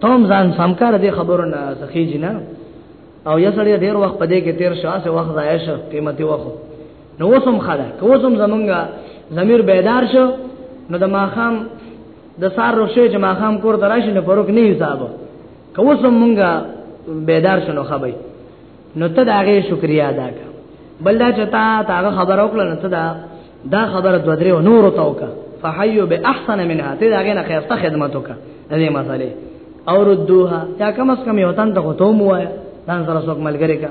توم ځان سمکار دې خبرو نه سخی جنا او یا سړی ډیر وخت پدې کې تیر شو اسه وخت ضایع شو قیمتي وخت نو وسم خاله کوسم زمونږه ضمیر بیدار شو نو د ماخام د سار روښې چې ما خام کور دراشي نه پروک نه حساب کوسم مونږه بیدار شنو خبري نو ته دا غي شکریا ادا کا بل دا چې تا تا خبر او کړل ته دا دا خبره دو درې نور ته وکا فحيو باحسن منها ته دا غي نه خیرته خدمت وکا دې مسالې او ردوها یا کم اس کم یو تن ته ته موایا ځان سره څوک ملګری کا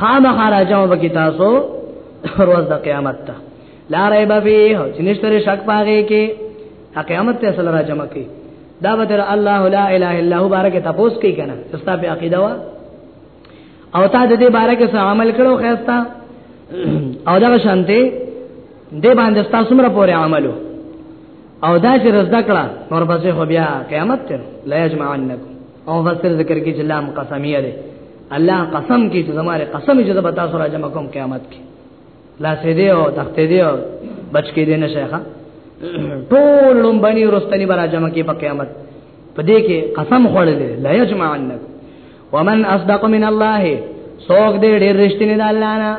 خامخ راځم به کی تاسو روز د قیامت ته لا ریب فیه چې نشتره شک پاږي کې قیامت ته سره راځم کې دا بدر الله لا اله الا هو بارک تاسو کې کنه ستا په عقیده وا او تا د دې بارک سره عمل کړو خیرستا او دا شانته دې باندې تاسو مر پورې عملو او دا چې رزق کړه نور پسې خو بیا قیامت ته لا یجمعنکم او مفسر ذکر کې چې لام قسمیه ده الله قسم کې چې زماره قسم چې زبتا سره جمع کوم قیامت کې لا سې دی او تختې دی او بچ کې دی نه شیخه ټول لومبني ورستنی برا جمع کې په قیامت په دې کې قسم خوړل لا یجمعنک ومن اصدق من الله سوګ دې ډېر رښتینی د الله نه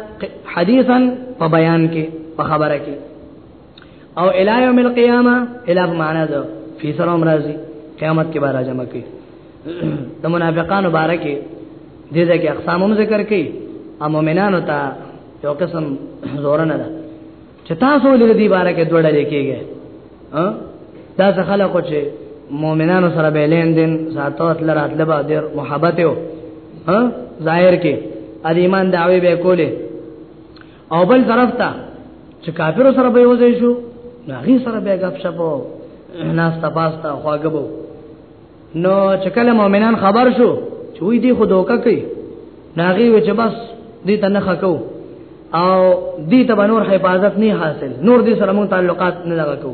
حدیثا په بیان کې په خبره کې او الی یوم القیامه الی معنا ده فی سر امراضی قیامت کې به راځم کې د منافقانو باره کې دې دې کې اقسام هم ذکر کړي او مؤمنانو ته یو قسم زور نه ده چې تاسو لري دې باره کې دوړل کېږي ها دا څه خلک چې مؤمنانو سره به لین دین ساتوت لرات لبا ډیر محبت یو ها ظاهر کې ادیمان دعوی به کوله او بل طرف ته چې کافر سره به وځي شو هغه سره به غب شپو ناس تپاستا خواګبو نو چې کله مؤمنان خبر شو چې وې دي خو دوکا کوي ناغي و چې بس دې ته نه خکو او دې ته نور حفاظت نه حاصل نور دې سره مون تعلقات نه لګو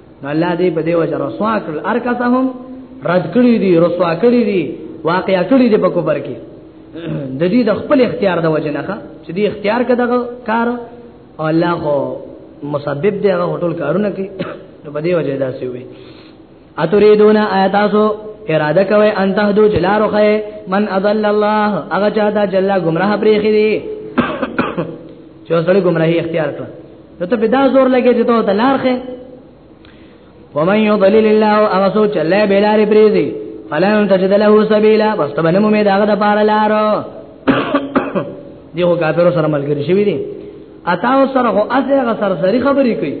نو الله دې په دې وجه رسوا کړل ارکسهم رد کړی دي رسوا کړی دي واقع کړی دي په کوبر کې د دې د خپل اختیار د وجه نه چې دې اختیار کده کار او الله خو مسبب دی هغه ټول کارونه کوي نو په دې وجه دا سی وي اتریدون آیاتاسو اراده کوي ان تهدو جلارو خه من اضل الله هغه چا دا جلا گمراه پرې خې دي چې سره گمراهي اختیار کړ نو ته بدا زور لګې چې ته تلار خې ومن يضلل الله او سوچ الله بلار بريزي فلن تجد له سبيلا بس تبنه مو می داغه د پار لارو دیو کافر سره ملګری شوی دی اتا سره خو اسه سره سری خبرې کوي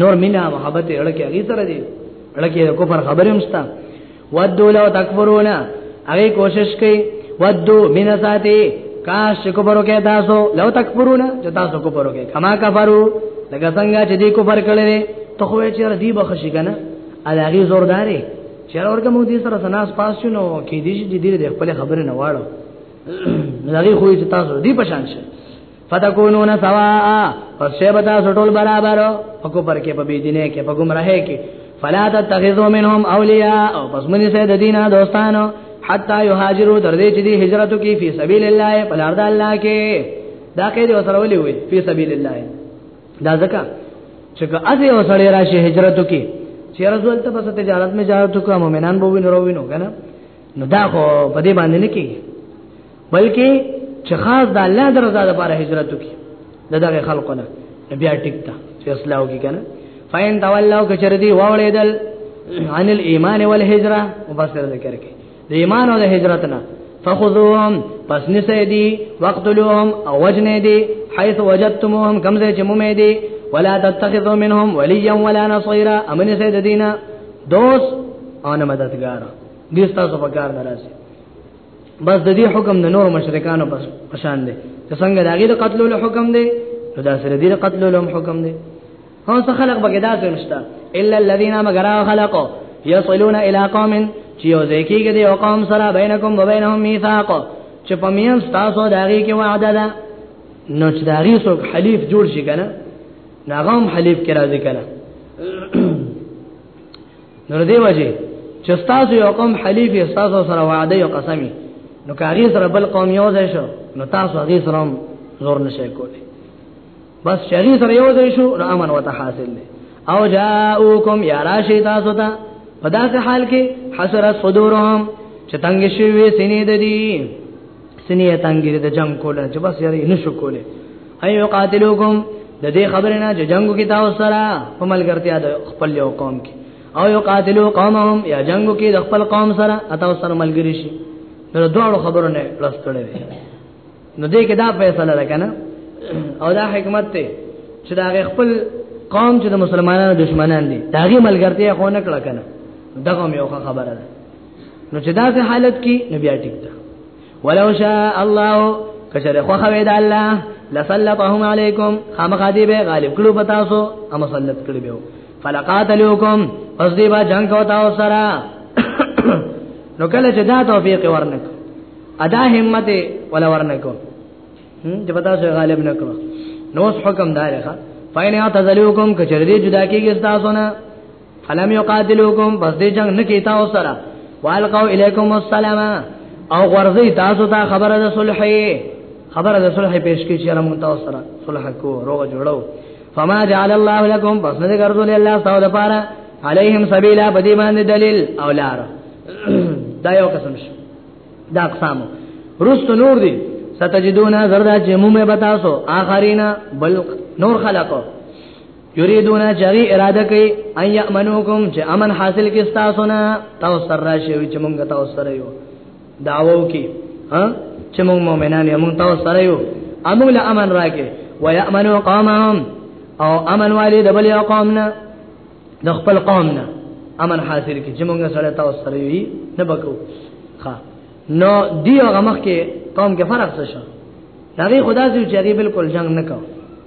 نور مینا محبت اړه کې هغه سره دی اړه کې کفر خبرې هم ستاسو ودو لو تکفرون هغه کوشش کوي ودو من ساتي کاش کفرو کې تاسو لو تکفرون چې تاسو کفرو کې کما کفرو لکه څنګه چې دې کفر کړل ته خو چې ردی بخښي کنه الاغي زورداري چې اورګه موږ دې سره سناس پاس شو نو کې دې چې دې خپل خبره نه واړو هغه خو چې تاسو دې پشان شئ فتكونون سواء فشيبه تاسو ټول برابر په کوپر کې په بيدینه کې په گمراهه کې فلا تتخذوا منهم اولیاء او پس منی سه د دینه دوستانو حتا یهاجروا تر دې چې دې هجرت کوي په سبیل الله په لار د الله کې دا کې دې وسره ولې وي په سبیل الله دا ځکه چې که اځه وسره راشي هجرت کوي چې رسول ته پس تجارت مې جارت کوه مؤمنان به ویني وروینو کنه نو دا خو په دې باندې نه کیږي بلکې چې خاص د الله درزا لپاره هجرت وکړي د دغه خلکو نه بیا ټیک تا چې اسلام وکړي کنه فین تولوا کچر دی واولیدل عن الايمان والهجره مفسر ذکر کې د ایمان او د هجرت نه فخذوهم پس نسې دي وقتلوهم او وجنې دي حيث وجدتموهم کمزې چې مومې دي ولا تتخذوا منهم وليا ولا نصيرا امن سيد دينا دوست او نه مددگار دې تاسو په کار ناراضي بس د دې حکم د نور مشرکانو پس پشان دي چې څنګه د هغه د قتل له حکم دی نو دا سره دې قتل له حکم دی هو څه خلق بګی دا څه نشته الا الذين مگر خلقوا يصلون الى قوم چې یو ځکیږي د قوم سره بینکم وبینهم میثاق چې په میان تاسو داږي کې وعده ده نو چې داږي څوک حلیف جوړ شي کنه ناغم حلیف کرا ذکر نور دی وجه چې تاسو یو قوم حلیف تاسو سره وعده یو قسمی نو کاری سره بل قوم یو ځای شو نو تاسو هغه سره زور نشئ کولی بس شری سره یو ځای شو نو امن وته حاصل دی او جاءوکم یا راشی تاسو ته په داسې حال کې حسرت صدورهم چې تنگ شوی سینې د دې سنیه تنګری د جنگ کوله چې بس یې نشو کوله ايو قاتلوکم د دې خبرې نه چې جنگو کې تاسو سره په ملګرتیا د خپل یو قوم کې او یو قاتلو قومهم یا جنگو کې د خپل قوم سره تاسو سره ملګری شي نو دوه خبرو نه لس کړی نو دې کې دا فیصله ده کنه او دا حکمت ته چې دا خپل قوم چې د مسلمانانو دشمنان دي داغي ملګرتیا خو نه کړ کنه دغه یو خبره ده نو چې دا په حالت کې نبي ټیک ده ولو شاء الله کچره خو خوي ده الله لسلطهم علیکم خامخادی به غالب کړو پتا سو هم سلط کړی به فلقاتلوکم پس دی با جنگ کو تاسو سره نو کله چې دا توفیق ورنک ادا همت ولا ورنکو چې پتا سو غالب نکړو نو حکم دارخه فاین اعتزلوکم کچره دی جدا کیږي تاسو نه فلم یقاتلوکم پس دې جنگ نکی تاسو سره والقوا الیکم السلام او ورځي تاسو ته خبره ده صلح خبره ده صلح پیش کی چې موږ تاسو سره صلح کو روغ جوړو فما جعل الله لكم پس نه ګرځول الله تاسو لپاره علیهم سبیلا بدی باندې دلیل او لار دا یو قسم شو دا اقسام رست نور دي ستجدون زردا جمعه بتاسو اخرینا بل نور خلقو یریدون چری اراده کوي ان یامنوکم چې امن حاصل کې تاسو نه تاسو سره راشي چې مونږ تاسو سره یو داوو کې ها چې مونږ مؤمنان یو مونږ تاسو سره یو امو له امن راکې و یامنو قومهم او امن والی د بل قومنا د خپل قومنا امن حاصل کې چې مونږ سره تاسو سره یو نه بکو ها نو دی هغه مخ کې قوم کې فرق څه شو هغه خدا سي چې هغه بالکل جنگ نه کاوه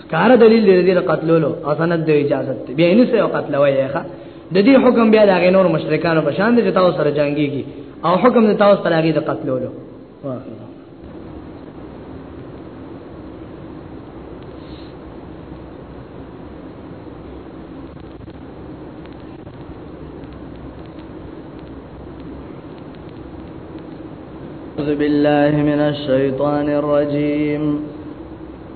ښکار دلیل دی دې قتلولو او سند دی اجازه ته بیا نه سه قتل وای ښه د دې حکم بیا د غینور مشرکانو په شان دي چې تاسو سره جنگيږي او حکم د تاسو سره غي د قتلولو أعوذ بالله من الشيطان الرجيم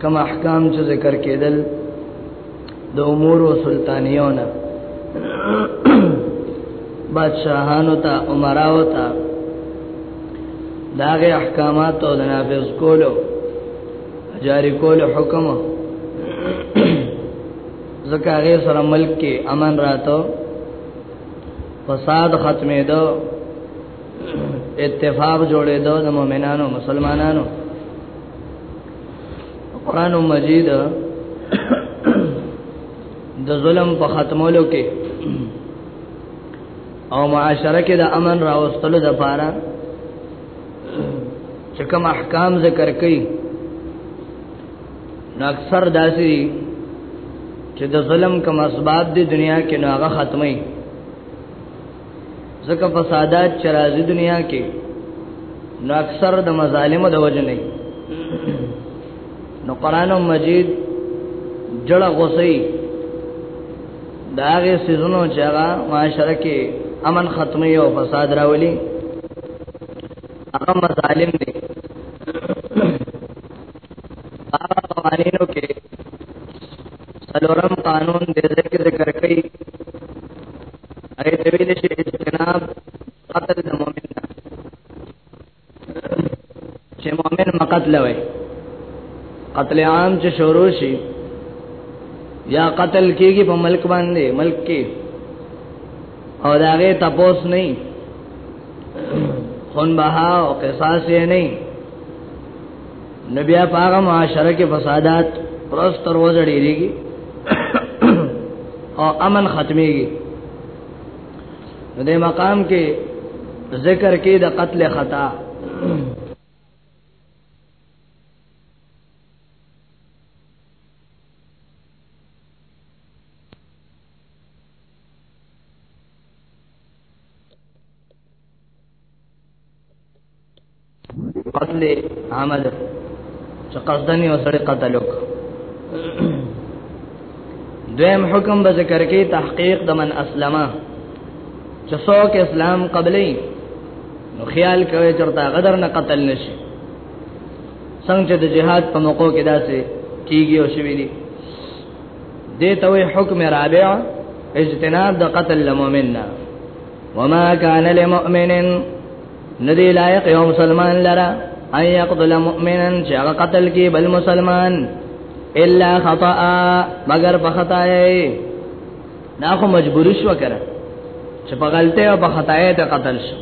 کم احکام چې ذکر کېدل د امور او سلطانیونه بادشاہانو ته عمراو ته داغه احکامات او د نافذ کولو جاری کولو حکم زکه هغه سره ملک کې امن راتو فساد ختمې دو اتفاق جوړې دو د مؤمنانو مسلمانانو قران مجید د ظلم په ختمولو کې او معاشره کې د امن راوستلو د پاره چې کوم احکام ذکر کړي نو اکثر داسي چې د ظلم کوم اسباب د دنیا کې ناغه ختمي ځکه فسادات چې راځي دنیا کې نو اکثر د مظالمو د وجه نه نو قران مجید جړه غوسي داغه سيزونو چې هغه معاشره کې امن ختمي او فساد راولي هغه مظالم دي هغه قوانینو کې سلورم قانون د ذکر ذکر کوي اې ته ویل شي اجتناب قتل د مؤمن نه چې مؤمن مقتل وي قتل عام چې شروع شي یا قتل کیږي په ملک باندې ملک کې او داغه تپوس نه خون بها او قصاص یې نه نو بیا په هغه معاشره کې فسادات پرس تر وځ ډیریږي او امن ختميږي نو دې مقام کې ذکر کې د قتل خطا قتل عمد چې قصدن یو سړی قتل وک دویم حکم به ذکر کې تحقیق د من اسلمه چې څوک اسلام قبلې نو خیال کوي چې تا غدر نه قتل نشي څنګه چې د جهاد په موقع کې داسې کیږي او شوی دي دته وي حکم رابع اجتناب د قتل لمؤمننا وما كان لمؤمن ندی لایق یو مسلمان لرا ان یقتل مؤمنا چې هغه قتل کې بل مسلمان الا خطا مگر په خطا یې دا خو مجبوری شو کړه چې په غلطه او په خطا یې ته قتل شو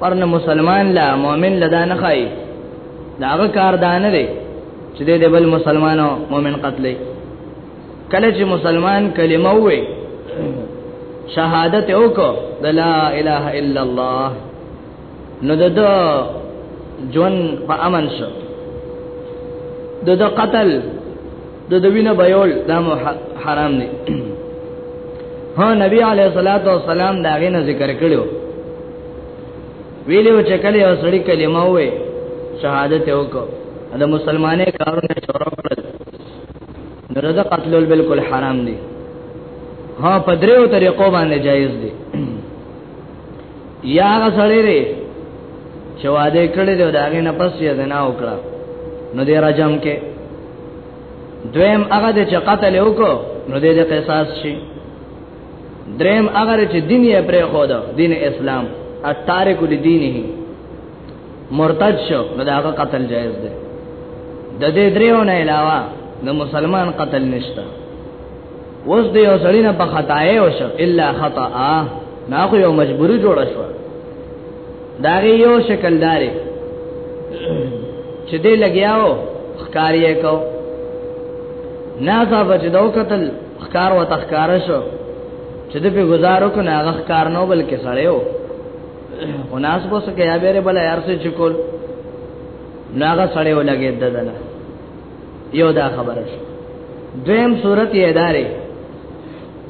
پرنه مسلمان لا مؤمن لدا نه خای داغه کار دانه دی چې دې بل مسلمانو مؤمن قتلې کله چې مسلمان کلمه وې شهادت وکړه د لا اله الا الله نو د جون په امن شو د د قتل د د وینه بيول دا حرام دي ها نبی علیه الصلاۃ والسلام دا غینه ذکر کړو ویلو چې کله یو سړی کلمه وې شهادت وکړه د مسلمانې کارونه شروع کړل نو دا قتل بالکل حرام دی ها په دریو طریقو باندې جایز دی یا هغه سړی دی چې واده کړی دی دا هغه نه پس یې زنا وکړه نو دې راجم کې دویم هغه د چې قتل وکړو نو دې د قصاص شي دریم هغه چې دین یې پرې خو دا دین اسلام اتارک لدینه مرتد شو نو دا قتل جایز دی د دې دریو نه علاوه د مسلمان قتل نشته اوس دی یو سړی نه په خطای او شو الا خطا نه خو یو مجبوری جوړ شو دا یو شکل داري چې دې لګیاو خکاریه کو نه صاحب چې دو قتل خکار و تخکار شو چې دې په گزارو کو نه غخکار نو بلکې سړیو او ناس بو سکه یا بیره بل یار سه چکول ناغه سړی ولګې ددنه یو دا خبره شو دویم صورت یې ادارې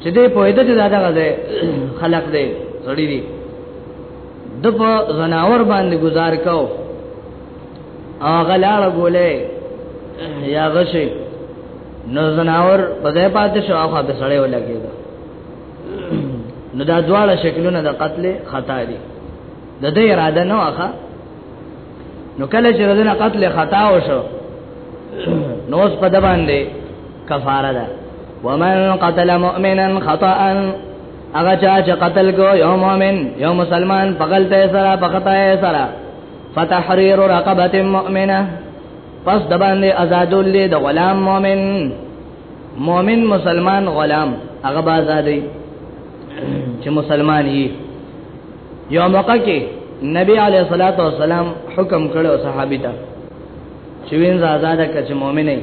چې دې په دې چې دا دغه خلق دې سړی دی د په زناور باندې گزار کو هغه لاړه ګولې یا غشي نو زناور په دې پاتې شو هغه به سړی ولګېږي نو دا دواړه شکلونه د قتل خطا دي د دې اراده نه واخه نو کله چې ردنه قتل خطا وشو نو اوس په د باندې کفاره ده ومن قتل مؤمنا خطا اغه چا چې قتل کو یو مؤمن یو مسلمان په غلطه سره په خطا سره فتحرير رقبه مؤمنه پس د باندې آزادول د غلام مؤمن مؤمن مسلمان غلام هغه بازادې چې مسلمان یې یو موقع کې نبی علیه الصلاۃ والسلام حکم کړو صحابي ته چې وینځه آزاد کړه چې مؤمن یې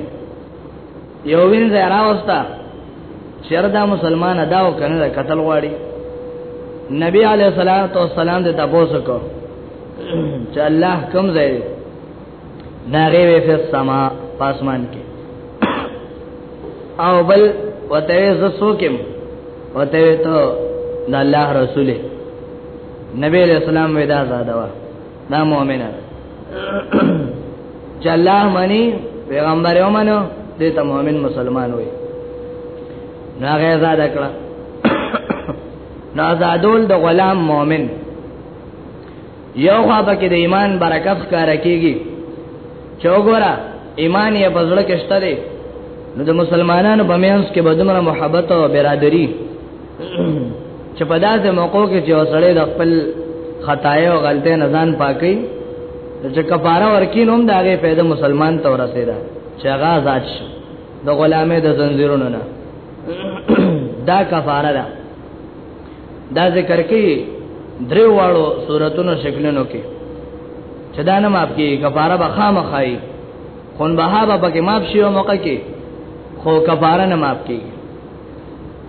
یو وینځه راوستا شردا مسلمان ادا او کنه قتل غواړي نبی علیہ الصلوۃ والسلام دې تاسو کو چې الله کوم ځای ناغه وی فی السما پاسمان کې او بل وته ز سوکم وته ته د الله رسول نبی علیہ السلام ودا زاده وا دا مؤمنه چې الله منی پیغمبر یې منو دې ته مؤمن مسلمان وي ناغه آزاد کړه نازادول د غلام مؤمن یو خوا پکې د ایمان برکت ښکار کیږي چوغورا ایمان یې په زړه کې شته دی نو د مسلمانانو په میانس کې بدمره محبت او برادری چې په داسې موقع کې چې وسړې د خپل خدای او غلطه نه ځان پاکي چې کفاره ورکین هم داغه پیدا مسلمان ته ورسیدا چې هغه آزاد شي د غلامه د زنجیرونو نه دا کفاره ده دا ذکر کې درې واړو صورتونو شکلونو کې چې دا نه ماف کې کفاره به خامخای خون به هغه پکې ماف شي او موقع کې خو کفاره نه ماف کې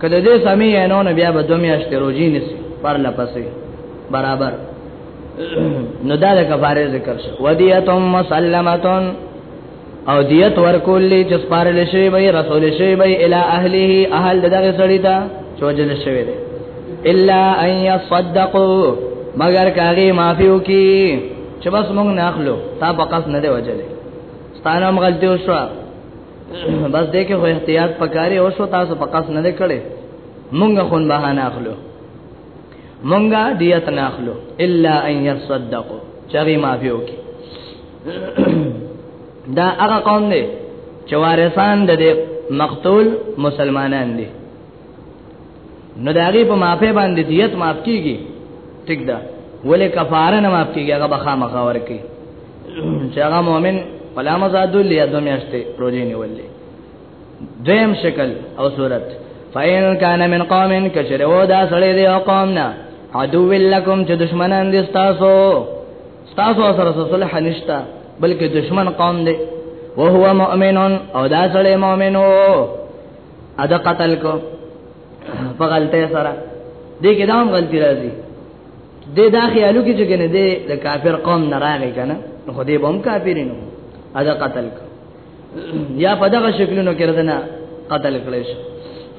کله دې سمي نه نه بیا به دوه میاشتې روزي نسی پر لپسې برابر نو دا د کفاره ذکر شو ودیتم مسلمتون او دیت ورکول چې سپارل شوی وي رسول شوی وي الی اهله اهل دغه سړی ته چوجل شوی دی الا ان يصدقوا مگر کاغي معافیو کی چې بس موږ نه اخلو تا په قص نه دی وجلې ستانه هم غلطي وشو بس دې کې خو احتیاط پکاري او شو تاسو په قص نه دی کړي موږ خون بهانه اخلو موږ دیت نه اخلو الا ان يصدقوا چاغي معافیو کی دا هغه قوم دی چې وارثان د مقتول مسلمانان دي نو دا غي په معافه باندې دیت معاف کیږي ټیک ده ولې کفاره نه معاف کیږي هغه بخا مخاور کی چې هغه مؤمن ولا مزادو لیا دمیاشته روزي نیولې دیم شکل او صورت فاین کان من قوم کشرو دا سړی دی او قوم نه عدو لکم چې دشمنان دي تاسو تاسو سره صلح نشتا بلکې دشمن قوم دی وهو مؤمن او دا سره مؤمن وو ادا قتل کو په غلطه سره دې کې دام غلطی راځي دې دا خیالو کې چې کنه دې د کافر قوم نه راغی کنه نو خو دې بم کافرینو ادا قتل کو یا په دغه شکلونو کې ردنه قتل کړی شو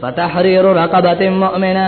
فتحرير رقبه مؤمنه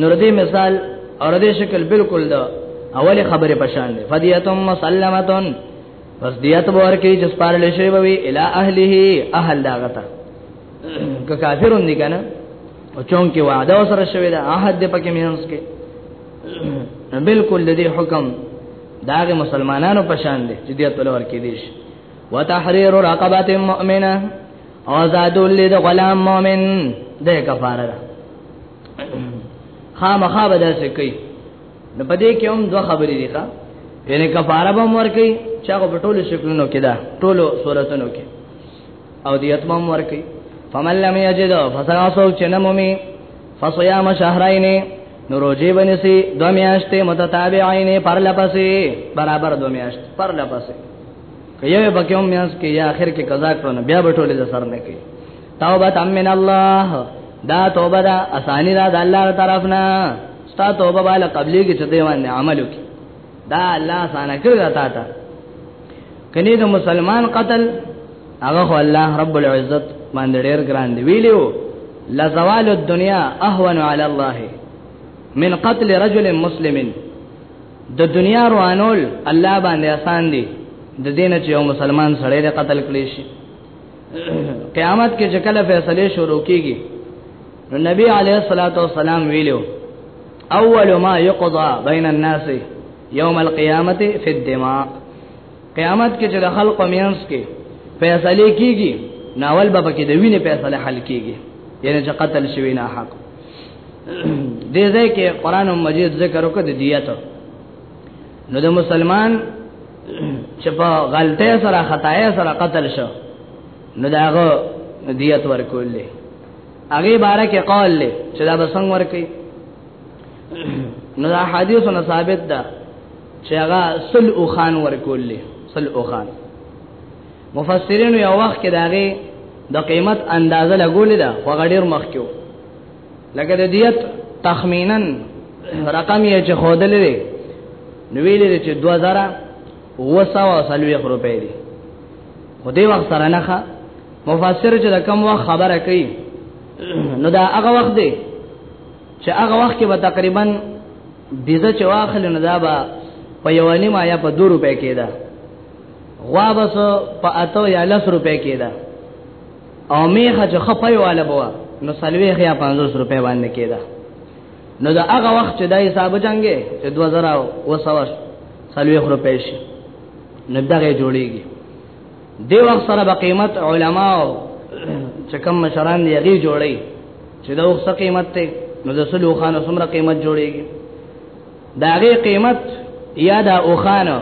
نور دې مثال اور دې شکل بالکل دا اول خبره پشان دي فدیتم مسلمتون پس دیت بور کې چې سپارل شي وي الی اهله اهل داغتا که کافرون دي کنه او چون کې وعده سره شوی دا عهد دې پکې مینس کې بالکل دې حکم داغه مسلمانانو پشان دي چې دیت ولور کې دي وتحرير رقبه مؤمنه او زادول دې غلام مؤمن دې کفاره ده خامخا به داسې کوي نو په دې کې هم دوه خبرې دي ښا یعنی کفاره به مور کوي چې هغه په ټولو شکلونو کې ده ټولو صورتونو کې او دې اتمه مور کوي فمن لم یجد فساسو چې نمومي فصيام شهرين نو روزي بنسي دو میاشتې متتابعين پر لپسې برابر دو میاشت پر لپسې کيوه بکیوم میاس کې یا اخر کې قضا کړو بیا به ټولې د سر نه کوي توبه تم من الله دا توبه دا اسانی دا د الله طرف نه ستا توبه بالا قبلې کې چې دی باندې عمل وکي دا الله اسانه کړی دا تا ته کني د مسلمان قتل هغه الله رب العزت باندې ډېر ګران دی ویلو لزوال الدنيا اهون على الله من قتل رجل مسلم د دنیا روانول الله باندې آسان دي د دین چې یو مسلمان سړی قتل کړي شي قیامت کې چې کله فیصله شروع کیږي نو نبی علیه الصلاۃ والسلام ویلو اول ما یقضى بین الناس یوم القیامت فی الدماء قیامت کې چې خلق مینس کې فیصله کیږي ناول بابا کې د وینې فیصله حل کیږي یعنی چې قتل شوی نه حق دې ځای کې قران مجید ذکر وکړ د دیت نو د مسلمان چې په غلطه سره خطایا سره قتل شو نو داغه دیت ورکول له هغه باره کې قول له چې دا بسنګ ورکي نو دا حدیث نه ثابت ده چې هغه سل او خان ورکول له سل او خان مفسرین یو وخت کې داغه د قیمت اندازه لګولې ده خو غډیر مخ کې لکه د دیت تخمینا رقم یې چې خودلې دی نو ویلې چې 2000 وساو سلوي روپې دی خو دې وخت سره نه ښه مفسر چې د کم وخت خبره کوي نو دا هغه وخت دی چې هغه وخت کې به تقریبا بیزه چې واخل نه دا به په یو نیم یا په 2 روپې کېده غوا بس په اتو یا لس روپې کېده او میخه چې خپای والا بوا نو سلوي خیا 500 روپے باندې کېده نو دا هغه وخت چې دای صاحب جنگي چې 2000 سلوي روپے شي نو دغه جوړيږي دی وخت سره به قیمت علما چې کوم مشران دی هغه جوړي چې دا وخت قیمت ته نو د سلو خانو سمره قیمت جوړيږي دا هغه قیمت یا دا اوخانه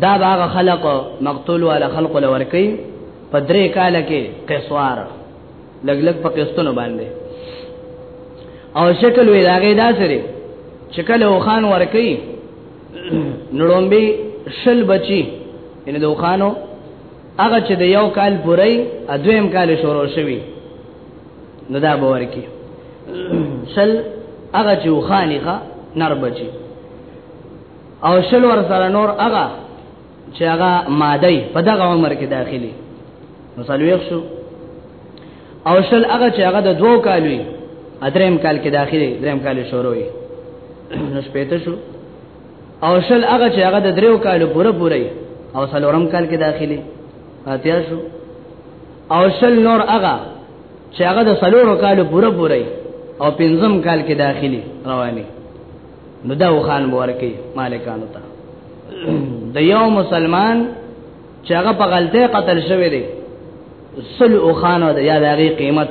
دا باغ خلق مقتول ولا خلق لورکی په درې کال کې قصوار لګ لګ په قسطونو باندې او شکل وی داګه داسره شکل او خان ورکی نړومبي شل بچي ان دو خانو هغه چې د یو کال پورای ادویم کال شروع شوی نو دا به ورکی شل هغه چې وخانیخه نر بچي او شل ور سره نور هغه چې هغه ماده په دغه عمر کې داخلي نو سلويخ شو او شل هغه چې هغه د دوو کالوي ادریم کال کې داخلي دریم کال شروع وي نو شپېته شو او شل هغه چې هغه د دریو کالو پوره پوره او سلورم کال کې داخلي اتیا شو او شل نور هغه چې هغه د سلورو کالو پوره پوره او پنځم کال کې داخلي رواني نو دا وخان ورکی مالکانو ته د یو مسلمان چې هغه په غلطه قتل شوی دی سل او خانو د یاد هغه قیمت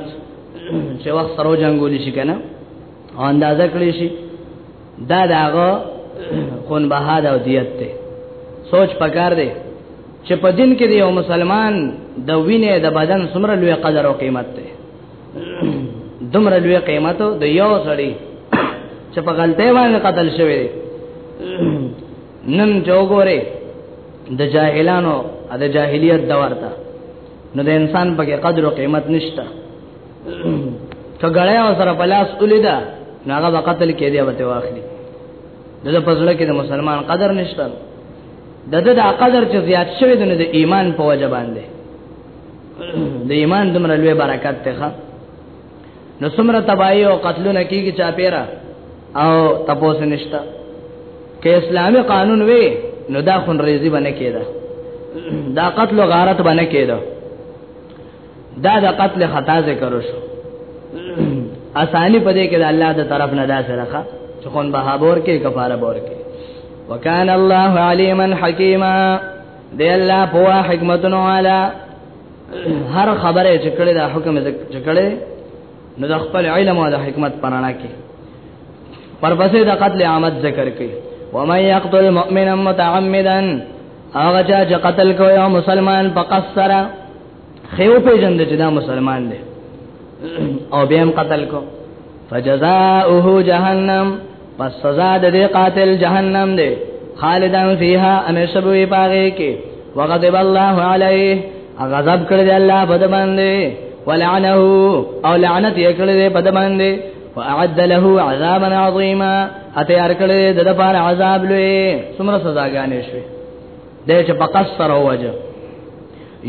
چې وخت سره جنگول شي کنه او اندازه کړی شي دا داغه خون بها دا دیت ته سوچ پکار دی چې په دین کې دی یو مسلمان د وینې د بدن سمره لوی قدر او قیمت دی دومره لوی قیمت د یو سړی چې په غلطه باندې قتل شوی دی نن جوګوره د جاهلانو د جاهلیت دور ته نو د انسان په قدر او قیمت نشته کګړیا سره پلاس ولیدا ناغه به قتل کې دی وته واخلي دغه پزړه کې د مسلمان قدر نشته دغه د قدر چې زیات شوی د ایمان په وجه باندې د ایمان دمر لوی برکت ته نو سمره تباہی او قتلونه کیږي چا پیرا او تپوس نشتا که اسلامي قانون وي نو دا خون ریزي باندې کېده دا قتل غارت باندې کېده دا د قتل خطا ذکر شو اسانی پدې کې د الله د طرف نه دا سره ښه چې خون بهابور کې کفاره بور کې وکانه الله علیما حکیما دی الله په حکمتونو والا هر خبره چې کړي دا حکم چې کړي نو د خپل علم او د حکمت پرانا کې پرپسې د قتل عامت ذکر کړي ومن يقتل مؤمنا متعمدا هغه چې قتل کوي مسلمان په قصره خيو په جند چې دا مسلمان دی او به هم قتل کو فجزاؤه جهنم پس سزا د دې قاتل جهنم دی خالدان فیها همیشه به پاره کې وغضب الله علیه غضب کړی الله په د باندې ولعنه او لعنت یې کړی په د باندې واعد له عذابا عظیما اته یار کړی د لپاره عذاب لوی څومره سزاګانې شوي د چې په قصر او وجه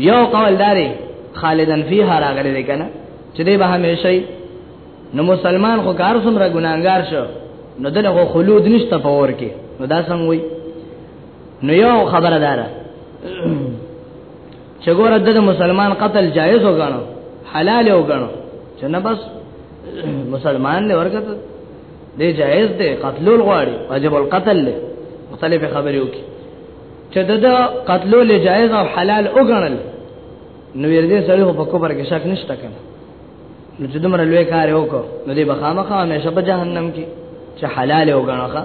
یو قول داري خالدن فیها راغلی دی کنه چې دی به همیشه نو مسلمان خو کار څومره ګناګار شو نو دغه خلود نشته په ور کې نو دا څنګه وای نو یو خبره دارا چې ګوره د مسلمان قتل جایز وګڼو حلال وګڼو چې نه بس مسلمان له ورګه دې جائز دی قتلول غواړي واجب القتل له مختلف خبرې وکي چې د قتلول جائز او حلال وګڼل نو یې دې سړی په کوبر کې شک نشته کنه نو چې دومره لوی کار وکړ نو دې بخامخه همیشه په جهنم کې چې حلال وګڼخه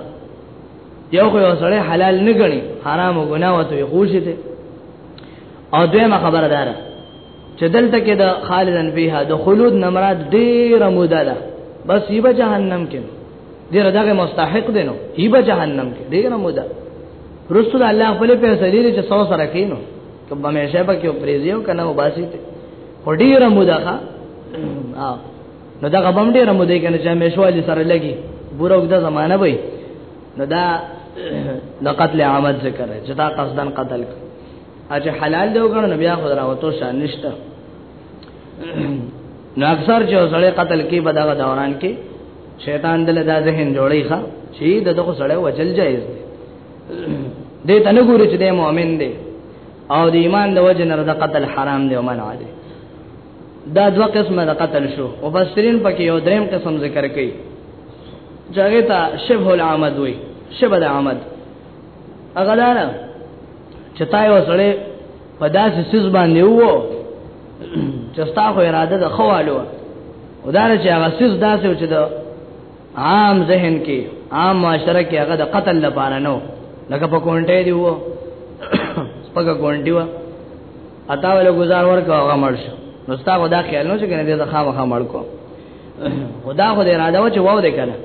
یو خو یو سړی حلال نه ګڼي حرام او ګناه وته خوشي ته او دویمه خبره ده چې دلته کې د خالدن فیها د خلود نمراد ډیر موده ده بس یې به جهنم کې ډیر دغه مستحق دي نو یې به جهنم کې ډیر موده رسول الله خپل پیسې لري چې څو سره کینو کبه مې شه پکې پریزیو کنه وباسي ته ډیر موده ښا نو دا غبم ډیر موده کنه چې مې شوالي سره لګي بوره وګدا زمانہ وای نو دا د قتل عامد ذکر چې تا قصدن قتل کړ اجه حلال دی وګڼو نو بیا خو راوتو شان نشته نو اکثر چې سړی قتل کې په دغه دوران کې شیطان دل دا ذهن جوړی ښا چې دغه سړی وجل جایز دی دې تنه ګوري چې د مؤمن دی او د ایمان د وجه نه د قتل حرام دی او منع دی دا دوه قسمه د قتل شو او بسرین پکې یو دریم قسم ذکر کړي ځای ته شبه العمد وي شبه العمد هغه دا نه چې تا یو سړی په داسې سیس باندې وو چې ستا خو اراده د خوالو ودار چې هغه سیس داسې و چې د عام ذهن کې عام معاشره کې هغه د قتل لپاره نو لکه په کونټه دی وو پګه کونټي وا اتا ول گزار ورکو هغه مرش نو ستا خو دا خیال نو چې کنه دې ځخه مخه مړ کو خدا خو دې اراده و چې وو دې کنه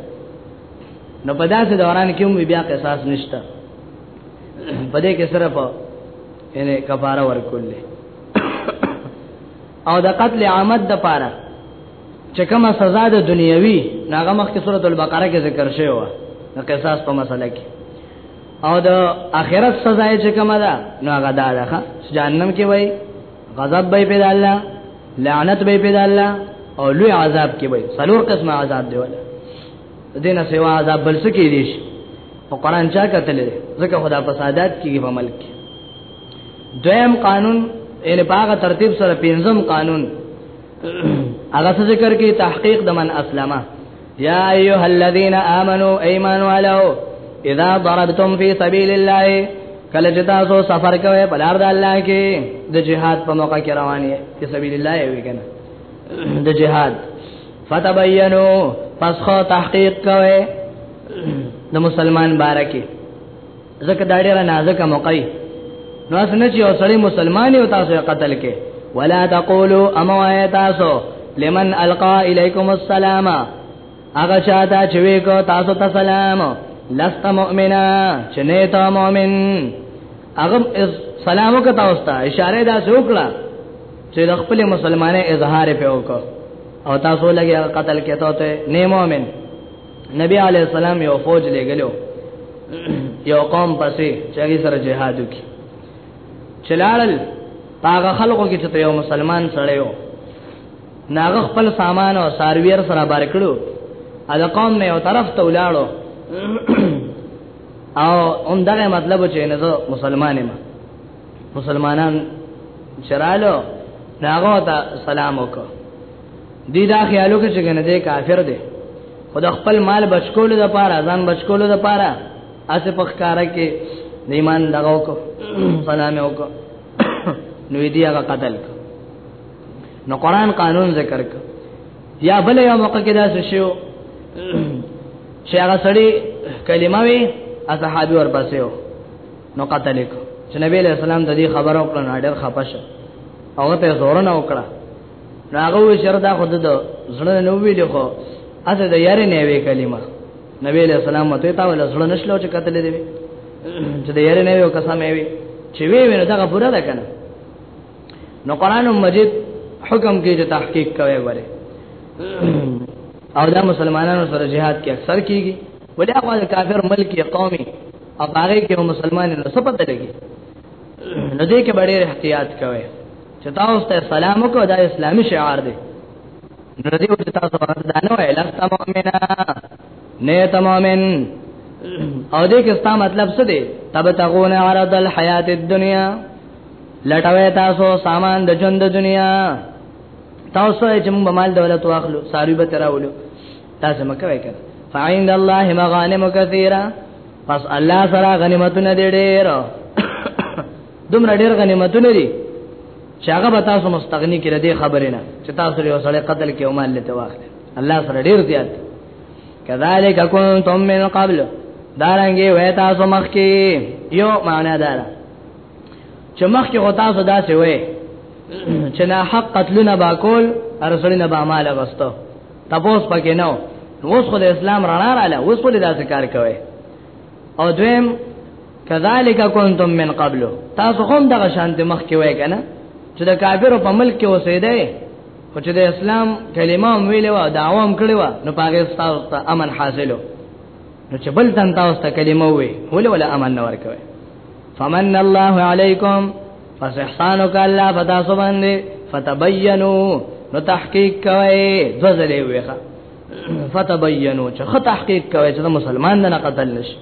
نو په داسې دوران کې هم بیا قصاص نشته په دې کې صرف یعنی کفاره ورکول او د قتل عامد د پاره چې کومه سزا د دنیوي ناغه مخکې سورۃ البقره کې ذکر شوی و د قصاص په مسله کې او د آخرت سزا چې کومه ده نو هغه ده ده جهنم کې وای غضب به پیدا الله لعنت به پیدا الله او لوی عذاب کې وای څلور قسمه عذاب دی ولا دینه سوا دا بل څه کې دي او قران چا کتل ځکه خدا فسادات کیږي په ملک دویم قانون ان باغه ترتیب سره پنځم قانون هغه څه ذکر کې تحقیق د من اسلمه یا ایها الذین آمنو ایمان والو اذا ضربتم فی سبیل الله کله چې تاسو سفر کوئ په لار د الله کې د جهاد په موقع کې روان یې په سبیل الله یې وکنه د جهاد فتبینو پس خو تحقیق کوي د مسلمان بارکه زکه دا ډیره نازکه موقعي نو اسنه چې اوسړي مسلمان یو تاسو قتل کې ولا تقولوا اما تاسو لمن القا الیکم السلام هغه چاته چې وکړه تاسو ته سلام لست مؤمنا چې نه ته مؤمن هغه سلام وکړه تاسو ته اشاره دا وکړه چې د خپل مسلمانې اظهار په وکړ او تاسو لګي قتل کېته ته نه مؤمن نبی علی السلام یو فوج لګلو یو قوم پسې چې سره جهاد وکي چلال هغه خلکو کې چې یو مسلمان سره یو ناغه خپل سامان او سارویر سره بار کړو ا د قوم نه یو طرف ته ولاړو او اون دغه مطلب چې نه زه مسلمان یم مسلمانان چرالو ناغو ته سلام وکړه دی دا خیالو کې چې کنه دې کافر دی خود خپل مال بچکول د پاره ځان بچکول د پاره اسه پخکارا کې د ایمان دغه وکړه سلام وکړه نو دې هغه قتل نو قران قانون ذکر کړ یا بل یو موقع کې دا شو چې هغه سړی کلمه وی اصحابي ورپسې و نو قتل کو چې نبی له سلام د دې خبرو کړه نه ډېر خپه شو او ته زور نه وکړه راغو شر دا خود د زړه نه ویل خو اته د یاري نه وی کلمه نبی له سلام ته تا ول زړه نشلو چې قتل دی چې د یاري نه وی قسم وی چې وی وینو دا پورا ده کنه نو قران مجید حکم کې چې تحقیق کوي وره او دا مسلمانانو سره جهاد کې اکثر کیږي ولې هغه کافر ملک قومي او هغه کې مسلمان نو څه پته لګي نو دې کې ډېر احتیاط کوي چې تاسو ته سلام وکړو دا اسلامي شعار دی نو دې ورته تاسو باندې دا نه وایي لاستا مؤمنا نه ته مؤمن او دې کې ستا مطلب څه دی تبتغون عرض الحیات الدنیا لټوي تاسو سامان د ژوند د دنیا تاسو چې موږ مال دولت واخلو ساری به تراولو تاسو مکه وای کړه فعند الله مغانم كثيره پس الله سره غنیمتونه دي ډېر دومره ډېر غنیمتونه دي چې هغه به تاسو مستغنی کړي دې خبرې نه چې تاسو یو سړی قتل کې او مال لته واخلي الله سره ډېر زیات کذالک کنتم من قبل دارنګي وې تاسو مخکي یو معنا دار چې مخکي غو تاسو داسې وې چې نه حق قتلونه باکول ارسلونه به مال غستو تپوس پکې نه اوس خو د اسلام رڼا رااله اوس په داسې کار کوي او دویم کذالک کنتم من قبل تاسو هم دغه شانته مخ کې وای کنه چې د کافرو په ملک کې اوسېدای خو چې د اسلام کلمه هم ویلې و دا عوام کړی و نو پاګه تاسو ته امن حاصلو نو چې بل تن تاسو ته کلمه وي ولې ولا امن نه ورکوي فمن الله علیکم پس احسانو کا الله پتا سو باندې فتبینو نو تحقیق کوي دوزلې ویخه فتبینو چې خه تحقیق کوي چې مسلمان نه قتل نشي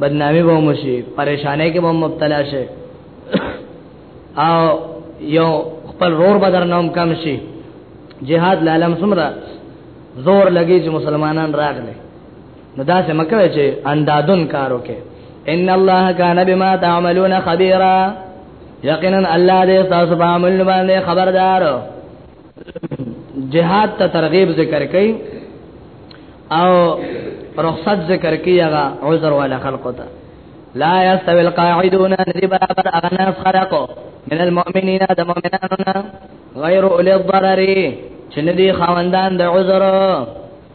بدنامي به مشي پریشانې کې به مبتلا شي او یو خپل رور بدر نوم کم شي جهاد لالم سمرا زور لګي چې مسلمانان راغلي نو دا څه مکوي چې اندادون کار وکړي ان الله کان بما تعملون خبيرا یقینا الله دې تاسو په عمل باندې خبردار جهاد ته ترغیب ذکر کړي او رخصت ذکر کړي هغه عذر ولا خلق ته لا يستوي القاعدون ندي برابر اغنا خلقو من المؤمنين د مؤمنانو غیر اولي الضرر چې ندي خواندان د عذر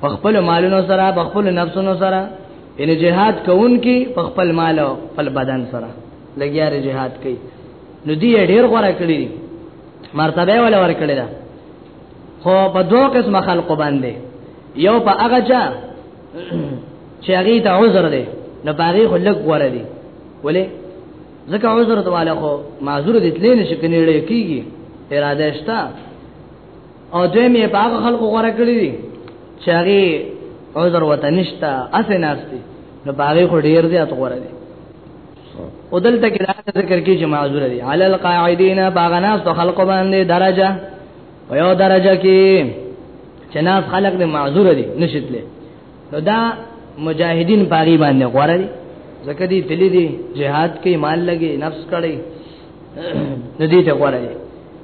په خپل مالونو سره په خپل نفسونو سره ان جهاد کوونکي په خپل مال او خپل بدن سره لګیاره جهاد کوي نو دی ډیر غوړه کړی دي مرتبه ولا ور کړی دا خو په دوه قسم خلق باندې یو په هغه چا چې هغه ته عذر دی نو باغی خو لګ غوړه دي ولې ځکه عذر ته والا خو معذور دي تلین شي کني لړ کیږي اراده شته او دوی می په هغه خلکو غوړه کړی دي چې هغه عذر وته نشتا اسه ناشتي نو باغې خو ډیر دی اته غوړه دي او دلته کې دا ذکر کې چې معذور دي علی القاعدین باغناس تو خلق باندې درجه او یو درجه کې چې ناس خلق دې معذور دي نشتله نو دا مجاهدین پاغي باندې غوړه دي زکه دي تللی دي jihad کې مال لګي نفس کړي ندی ته غوړه دي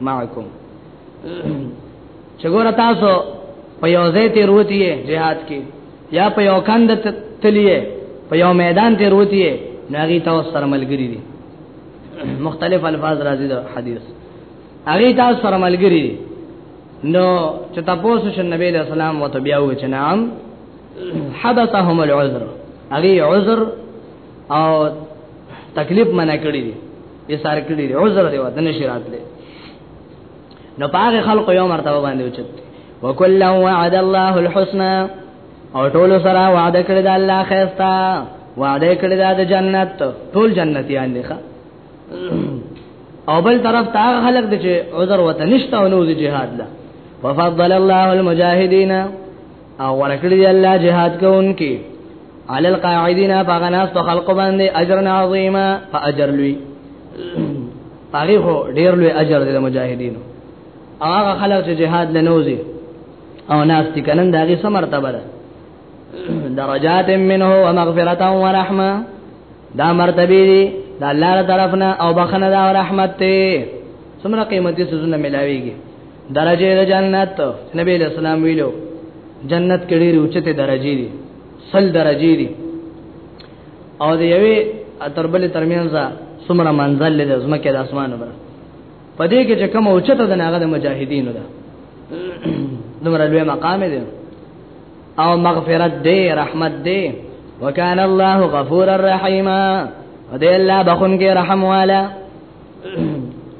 معکم چې ګور تاسو په یو ځای ته وروتی جهاد کې یا په یو کاند تلیه په یو میدان ته وروتی ناغي تاسو سره ملګری دي مختلف الفاظ راځي د حدیث هغه تاسو سره ملګری دي نو چې تاسو شن نبی له سلام وته بیا و چې نام حدثهم العذر هغه عذر او تکلیف منع کړی دي یې سار کړی دی عذر دی وته نشی راتله نو پاغه خلق یو مرتبه باندې اوچت وکلا وعد الله الحسنى او ټول سره وعده کړی د الله خیستا وعده کړی د جنت ټول جنتیان دي ښا او بل طرف ته خلق د چې عذر وته نشته او نو جهاد لا وفضل الله المجاهدين او ورکړي دی الله جهاد کوونکي علی القاعدین فغناس په خلق باندې اجر عظیما فاجر لوی هغه خو ډیر لوی اجر دی د مجاهدینو هغه خلک چې جهاد لنوزي او ناس دي کنن داږي سمرتبه ده درجات منه ومغفرة ورحمه دا مرتبه دي د الله تر طرفنا او بخنه دا رحمت ته سمره قیمتي سوزونه ملاويږي درجه د جنت نبی اسلام ویلو جنت کې ډېر اوچته درجه دي سل درجه دي او د یوې تربل ترمنځ څومره منزل لري د زمکه د اسمان وبره پدې کې چې کوم اوچته د ناغه د مجاهدینو ده دومره لوی مقام دی او مغفرت دی رحمت دی وکانه الله غفور الرحیم او دی الله بخون کې رحم والا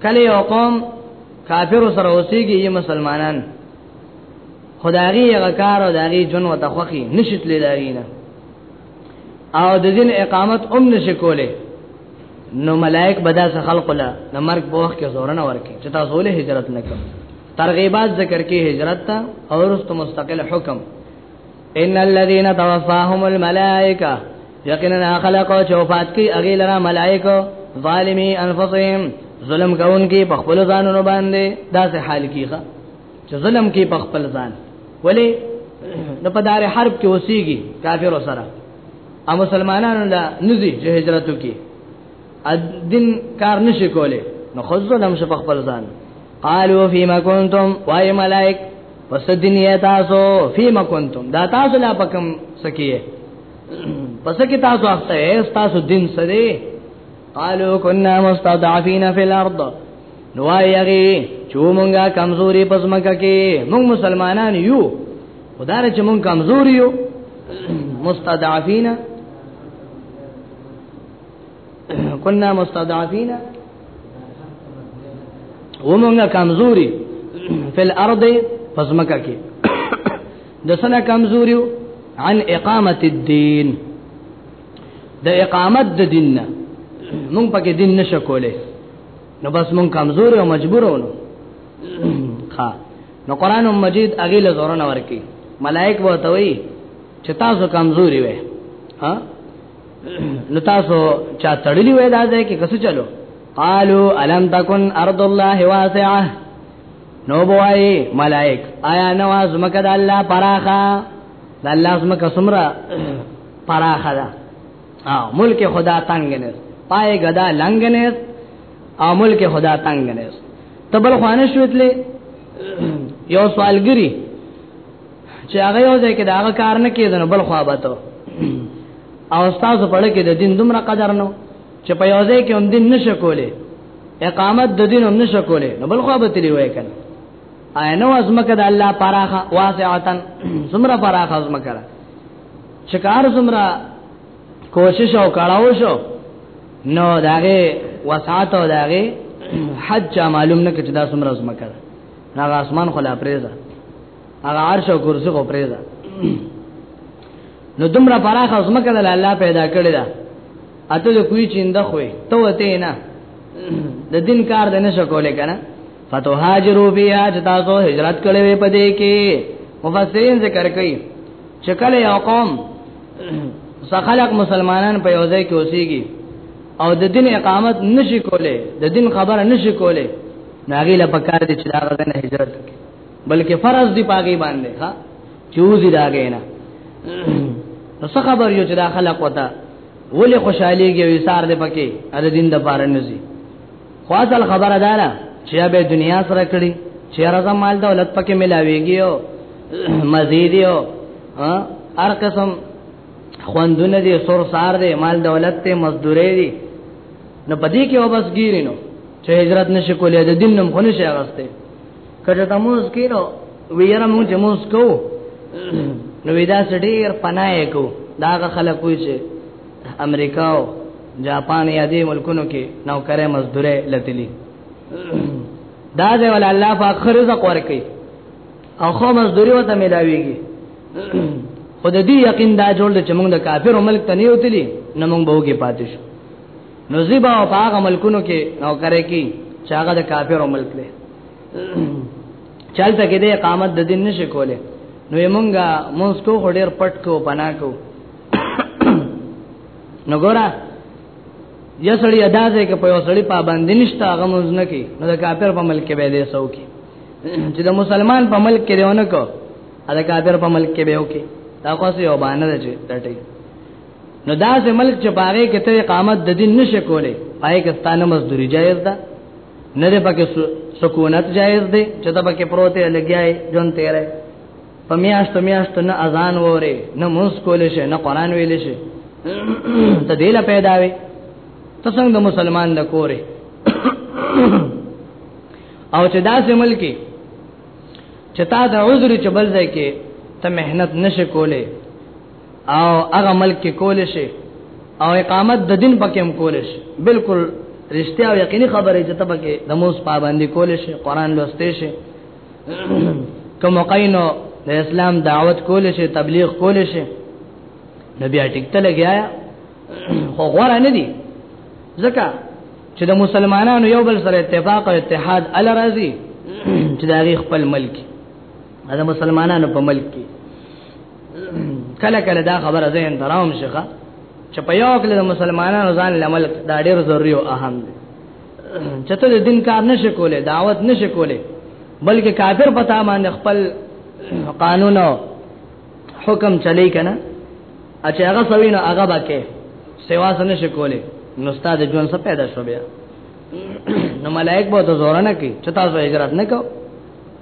کله یو قوم کافر سره اوسېږي یې مسلمانان خدایي هغه کار او دغه جون او تخوخي نشیت لیداري نه او د دین اقامت هم نشي کوله نو ملائک بدا سره خلق له مرګ په وخت کې زور نه ورکي چې تاسو له هجرت نه کوم ترغیبات ذکر کې هجرت ته او رست مستقل حکم ان الذين توفاهم الملائکه یقینا خلق او چوفات کی اغه لرا ملائکه ظالمی انفسهم ظلم کون کی په خپل ځانونو باندې دا سه حال کیخه چې ظلم کی په خپل ځان ولی نو په دار حرب کې اوسېږي کافر سره ا مسلمانانو لا نزي چې هجرت وکي دین کار نشي کوله نو خو ظلم شپ خپل ځان قالوا فيما كنتم واي ملائک پس دنیا تاسو فيما كنتم دا تاسو لا پکم سکیه پس کې تاسو اخته تاسو دین سره قالو كنا مستضعفين في الارض نوایغي چو مونږه کمزوري پس مکه کې مونږ مسلمانان یو خدای چې مونږ کمزوري یو مستضعفين كنا مستضعفين ومونږه کمزوري فل ارض پس مکه کې د سنه کمزوري عن اقامه الدين د اقامت د دین نه مونږ پکې دین نشه کولې نو بس مونږ کمزور او مجبور ونه ها نو قران مجید اغه له زور نه ورکی ملائک وو ته وی چې تاسو کمزوري وې ها نو تاسو چا تړلی وې دا ځای کې کس چلو قالو الم تکن ارض الله واسعه نو بوای ملائک آیا نواز مکه د الله پراخه د الله زمکه سمرا پراخه ده او ملک خدا تنگ نه پای غدا لنګ نه او ملک خدا تنگ نه تبل خوانه شوتلې یو سوالګری چې هغه یو ځای کې دا هغه کار نه کیدنه بل خو ابته او استاد په لکه د دین دومره قدر نو چې په یو ځای کې هم دین نشه کولې اقامت د دین هم نشه کولې نو بل خو به تلی وای کنه اینو ازمکه د الله پراخه واسعتن سمره پراخه ازمکه چې کار سمره کوشش او کړهو شو نو داغه وسعت او داغه حج معلوم نه کړه دا سمره ازمکه هغه اسمان خلا پریزه هغه عرش او کرسی خو پریزه نو دومره پراخه ازمکه د الله پیدا کړی ده اته د کوی چیند خوې ته وته نه د دین کار د نشه کولې کنه فتو هاجرو بیا چې تاسو هجرت کړې وې پدې کې مفسرین ذکر کوي چې کله یو قوم سخلق مسلمانان په یو ځای کې اوسېږي او د دین اقامت نشي کولې د دین خبره نشي کولې ناغي له پکار دي چې دا غزنه هجرت کوي بلکې فرض دی پاګی باندې ها چوزي راګینا نو څه خبر یو چې دا خلق وتا ولې خوشاليږي وي سار دې پکې ا دې دین د پاره نزي خو اصل خبره ده نه چې به دنیا سره کړی چې راځه مال دولت پکې ملاويږي او مزید یو هر قسم خوندونه دي سور سار دي مال دولت ته مزدوري دي نو پدې کې وبس ګیرینو چې هجرت نشي کولای د دین نم خونه شي اغسته کله ته موږ کینو ویره موږ چې موږ کو نو ودا سړیر پناه کو دا خلک وی چې امریکا او جاپان یا دې ملکونو کې نوکرې مزدوره لتلی دا دی ول الله پاک خرزق ورکي او خو مزدوري وته ملاويږي خود دې یقین دا جوړ چې موږ د کافر ملک ته نه یوتلی نو موږ به وګي پاتې شو نو زیبا او هغه ملکونو کې نو کرے کی چې هغه د کافرو ملک دی چلته کې د اقامت د دین نشي کوله نو یمونګه مونږ کو هډیر پټ کو پنا کو نو ګورا یا سړی ادا ځای کې په یو سړی پابند نشته هغه مونږ نه کی نو د کافر په ملک کې به دې سو کی چې د مسلمان په ملک کې دیونه کو دا کافر په ملک کې به وکي دا خاص یو باندې چې ټټي نو دا چې ملک چې باغې کې ته اقامت د دین نشه کولې پای کې ستانه مزدوري جایز ده نه ده پکې سکونت جایز ده چې دا پکې پروت لګیاي جون تیرې په میاشت میاشت نه اذان وره نه موس کولې شه نه قران ویلې شه ته دې لا پیدا وي ته څنګه د مسلمان د کورې او چې دا سه ملکی چې تا د عذر چې بل ځای کې ته مهنت نشه کولې او هغه ملک کې کول شي او اقامت د دین پکې هم کول شي بالکل رښتیا او یقیني خبره چې ته پکې د موس پابندي کول شي قران لوستې شي کوم قینو د اسلام دعوت کول شي تبلیغ کول شي نبی اټیک ته لګیا خو غوړه نه دي ځکه چې د مسلمانانو یو بل سره اتفاق او اتحاد ال راضي چې د خپل ملک دا مسلمانانو په ملک کې کله کله دا خبره زه انتراوم شيخه چې په یو کله مسلمانانو ځان لمل دا ډېر ضروري او اهم دی چې ته د دین کار نشې کولې دعوت نشې کولې بلکې کافر پتا باندې خپل قانون او حکم چلی کنه اچھا هغه سوینو هغه باکه سیوا سره نشې کولې نو استاد جون څه پیدا شو بیا نو ملائک به ته زور نه کوي چې تاسو هجرت نه کوئ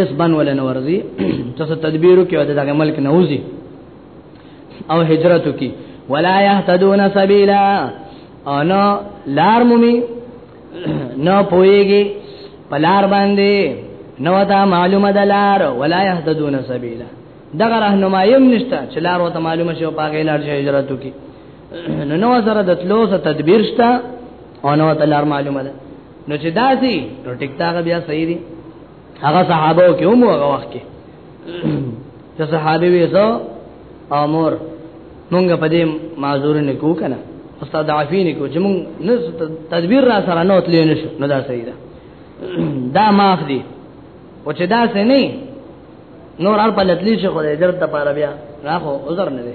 اس بن ولا نورزي تاسو تدبیرو کې د دغه ملک نوزي او هجرتو کې ولا يهتدون سبيلا انا لار مومي نو پويږي پلار باندې نو تا معلومه ده لار ولا يهتدون سبيلا دغه راهنمایم نشته چې لار وته معلومه شي او پاګې لار چې هجرتو کې نو نو سره د تلو سره تدبیر شته او نو ته لار معلومه ده نو چې داسي نو ټیک تاغه بیا صحیح دي هغه صحابه کې هم هغه وخت کې چې صحابي وې زو امر مونږ په دې معذور نه کو کنه استاد عفین کو چې مونږ نه تدبیر را سره نه تلې نشو نو دا صحیح ده دا معاف دي او چې دا څه نه نور هر په لتلی شي خو دې درته پاره بیا راخو عذر نه دي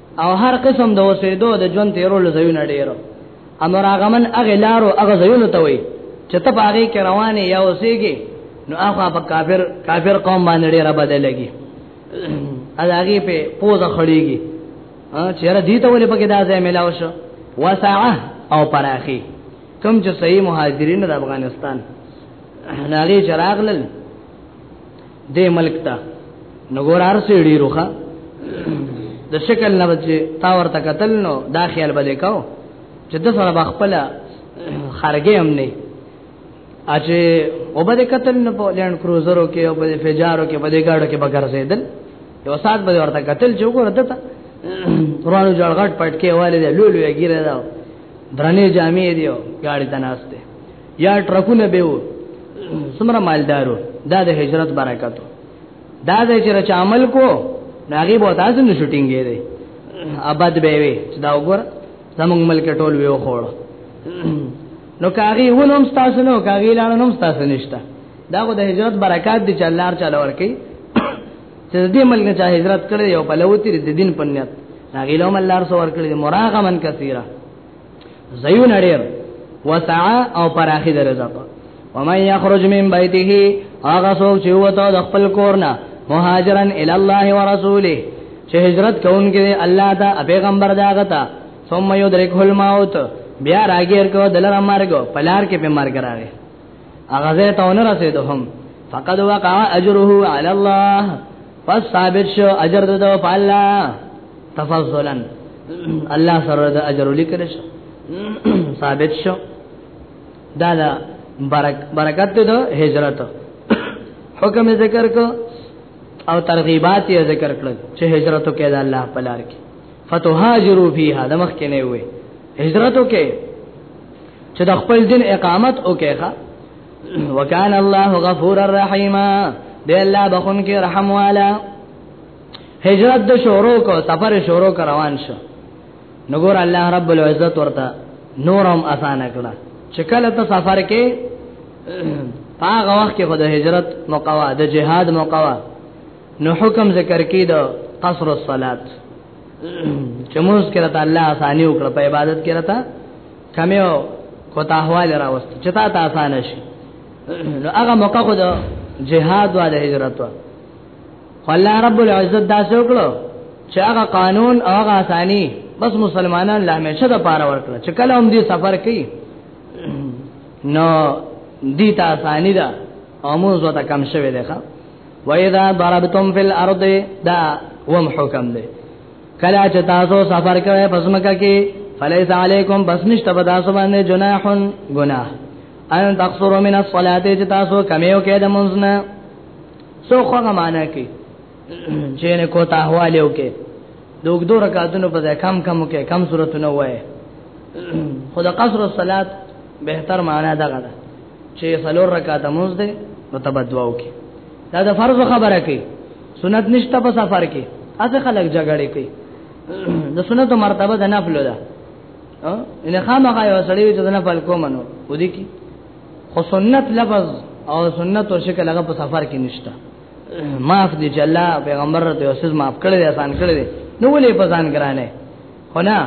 او هر قسم د اوسېدو د ژوند تیرولو ځایونه ډیرو امر اغمن اغه لارو اغه ځایونه ته وي چې ته په هغه کې روانې یا اوسېږي نو هغه په کافر کافر قوم باندې ډیره بدلږي هغه په پوزه خړېږي چې را دي ته ولې پکې دا ځای ملاو شو وسعه او پراخي کم چې صحیح مهاجرین د افغانستان ناغي چراغلل دې ملک ته نو ګور ارسه ډیروخه د شکل نه بچي تا ورته قتل نو دا خیال بده کاو چې د سره بخپل خارګې هم نه اچې او بده قتل نو په لند کروزرو کې او په فجارو کې په دې گاډو کې بګر زیدل یو سات به ورته قتل چې وګوره دته روانو جړغټ پټکي والي دی لولو یې ګیره دا درنې جامې دی ګاډي تناسته یا ټرکونه به و سمره مالدارو دا د هجرت برکتو دا د چې عمل کو ناغي به تاسو نه شوټینګې دي ابد به وي دا وګور زموږ ملک ټول ویو خوړ نو کاغي ونوم تاسو نو کاغي لاله نوم تاسو نشته دا خو د هجرت برکات دي چې الله تعالی ورکي چې دې ملک چا هجرت کړي او په لوتي د دین پنیت هغه لوم الله رسول کړي مراغمن کثیره زيون ډېر وسع او پراخي د رزق ومن يخرج من بيته هغه څوک چې وته د خپل کورنا مهاجرن ال الله ورسوله چې هجرت کوونکی دی الله ته پیغمبر داغه ته ثم يدركه الموت بیا راګیر کو دلر مرګ پلار کې په مرګ راغی هغه زه ته ونه رسیدو هم فقد وقع اجره علی الله پس ثابت شو اجر دو په الله تفضلا الله سره د اجر لیکل شو ثابت شو دا دا برک برکت دو هجرت حکم ذکر کو او ترغیبات یې ذکر کړل چې هجرت وکړه الله په لار کې فتهاجروا فيها د مخ کې نه وي هجرت وکي چې د خپل دین اقامت وکي ښا وکانه الله غفور الرحیم دی الله بخون کې رحم والا هجرت د شورو کو سفر شورو کو روان شو نګور الله رب العزت ورته نورم اسانه کړه چې کله ته سفر کې هغه وخت کې خو د هجرت مقوا د جهاد مقوا نو حکم ذکر کید قصر الصلات چې موږ کړه ته الله اساني وکړه په عبادت کړه ته کمیو کوتا حوال راوست چې تا ته اسانه شي نو هغه موقع خو د جهاد او د هجرت و الله رب العزت دا څه وکړو چې هغه قانون او هغه اساني بس مسلمانان له همیشه د پاره ورکړه چې کله هم دې سفر کوي نو دې ته اساني ده او موږ وته کم شوه ده وَإِذَا ضَرَبْتُمْ فِي الْأَرْضِ دا وم حکم دی کله چې تاسو سفر کوئ پس مکه کې فلیس علیکم بس نشته په تاسو باندې جناح گناہ ان تقصروا من الصلاه چې تاسو کمیو کې د مونږ نه سو خو معنا کې چې نه کوتا حوالیو کې دوګ دو رکعاتونو په ځای کم کم کې کم صورتونه وای خو د قصر الصلات بهتر معنا ده غدا چې څلور رکعات مونږ دې نو تبا دعا وکي دا د فرض خبره کوي سنت نشته په سفر کې اته خلک جګړه کوي د سنت مرتبه د نفل ده ان خامخا یو سړی چې د نفل کومنو ودی کی خو سنت لفظ او سنت او شکل هغه په سفر کې نشته معاف دي چې الله پیغمبر ته اوسز معاف کړی دی آسان کړی دی نو ولې په ځان ګرانه خو نه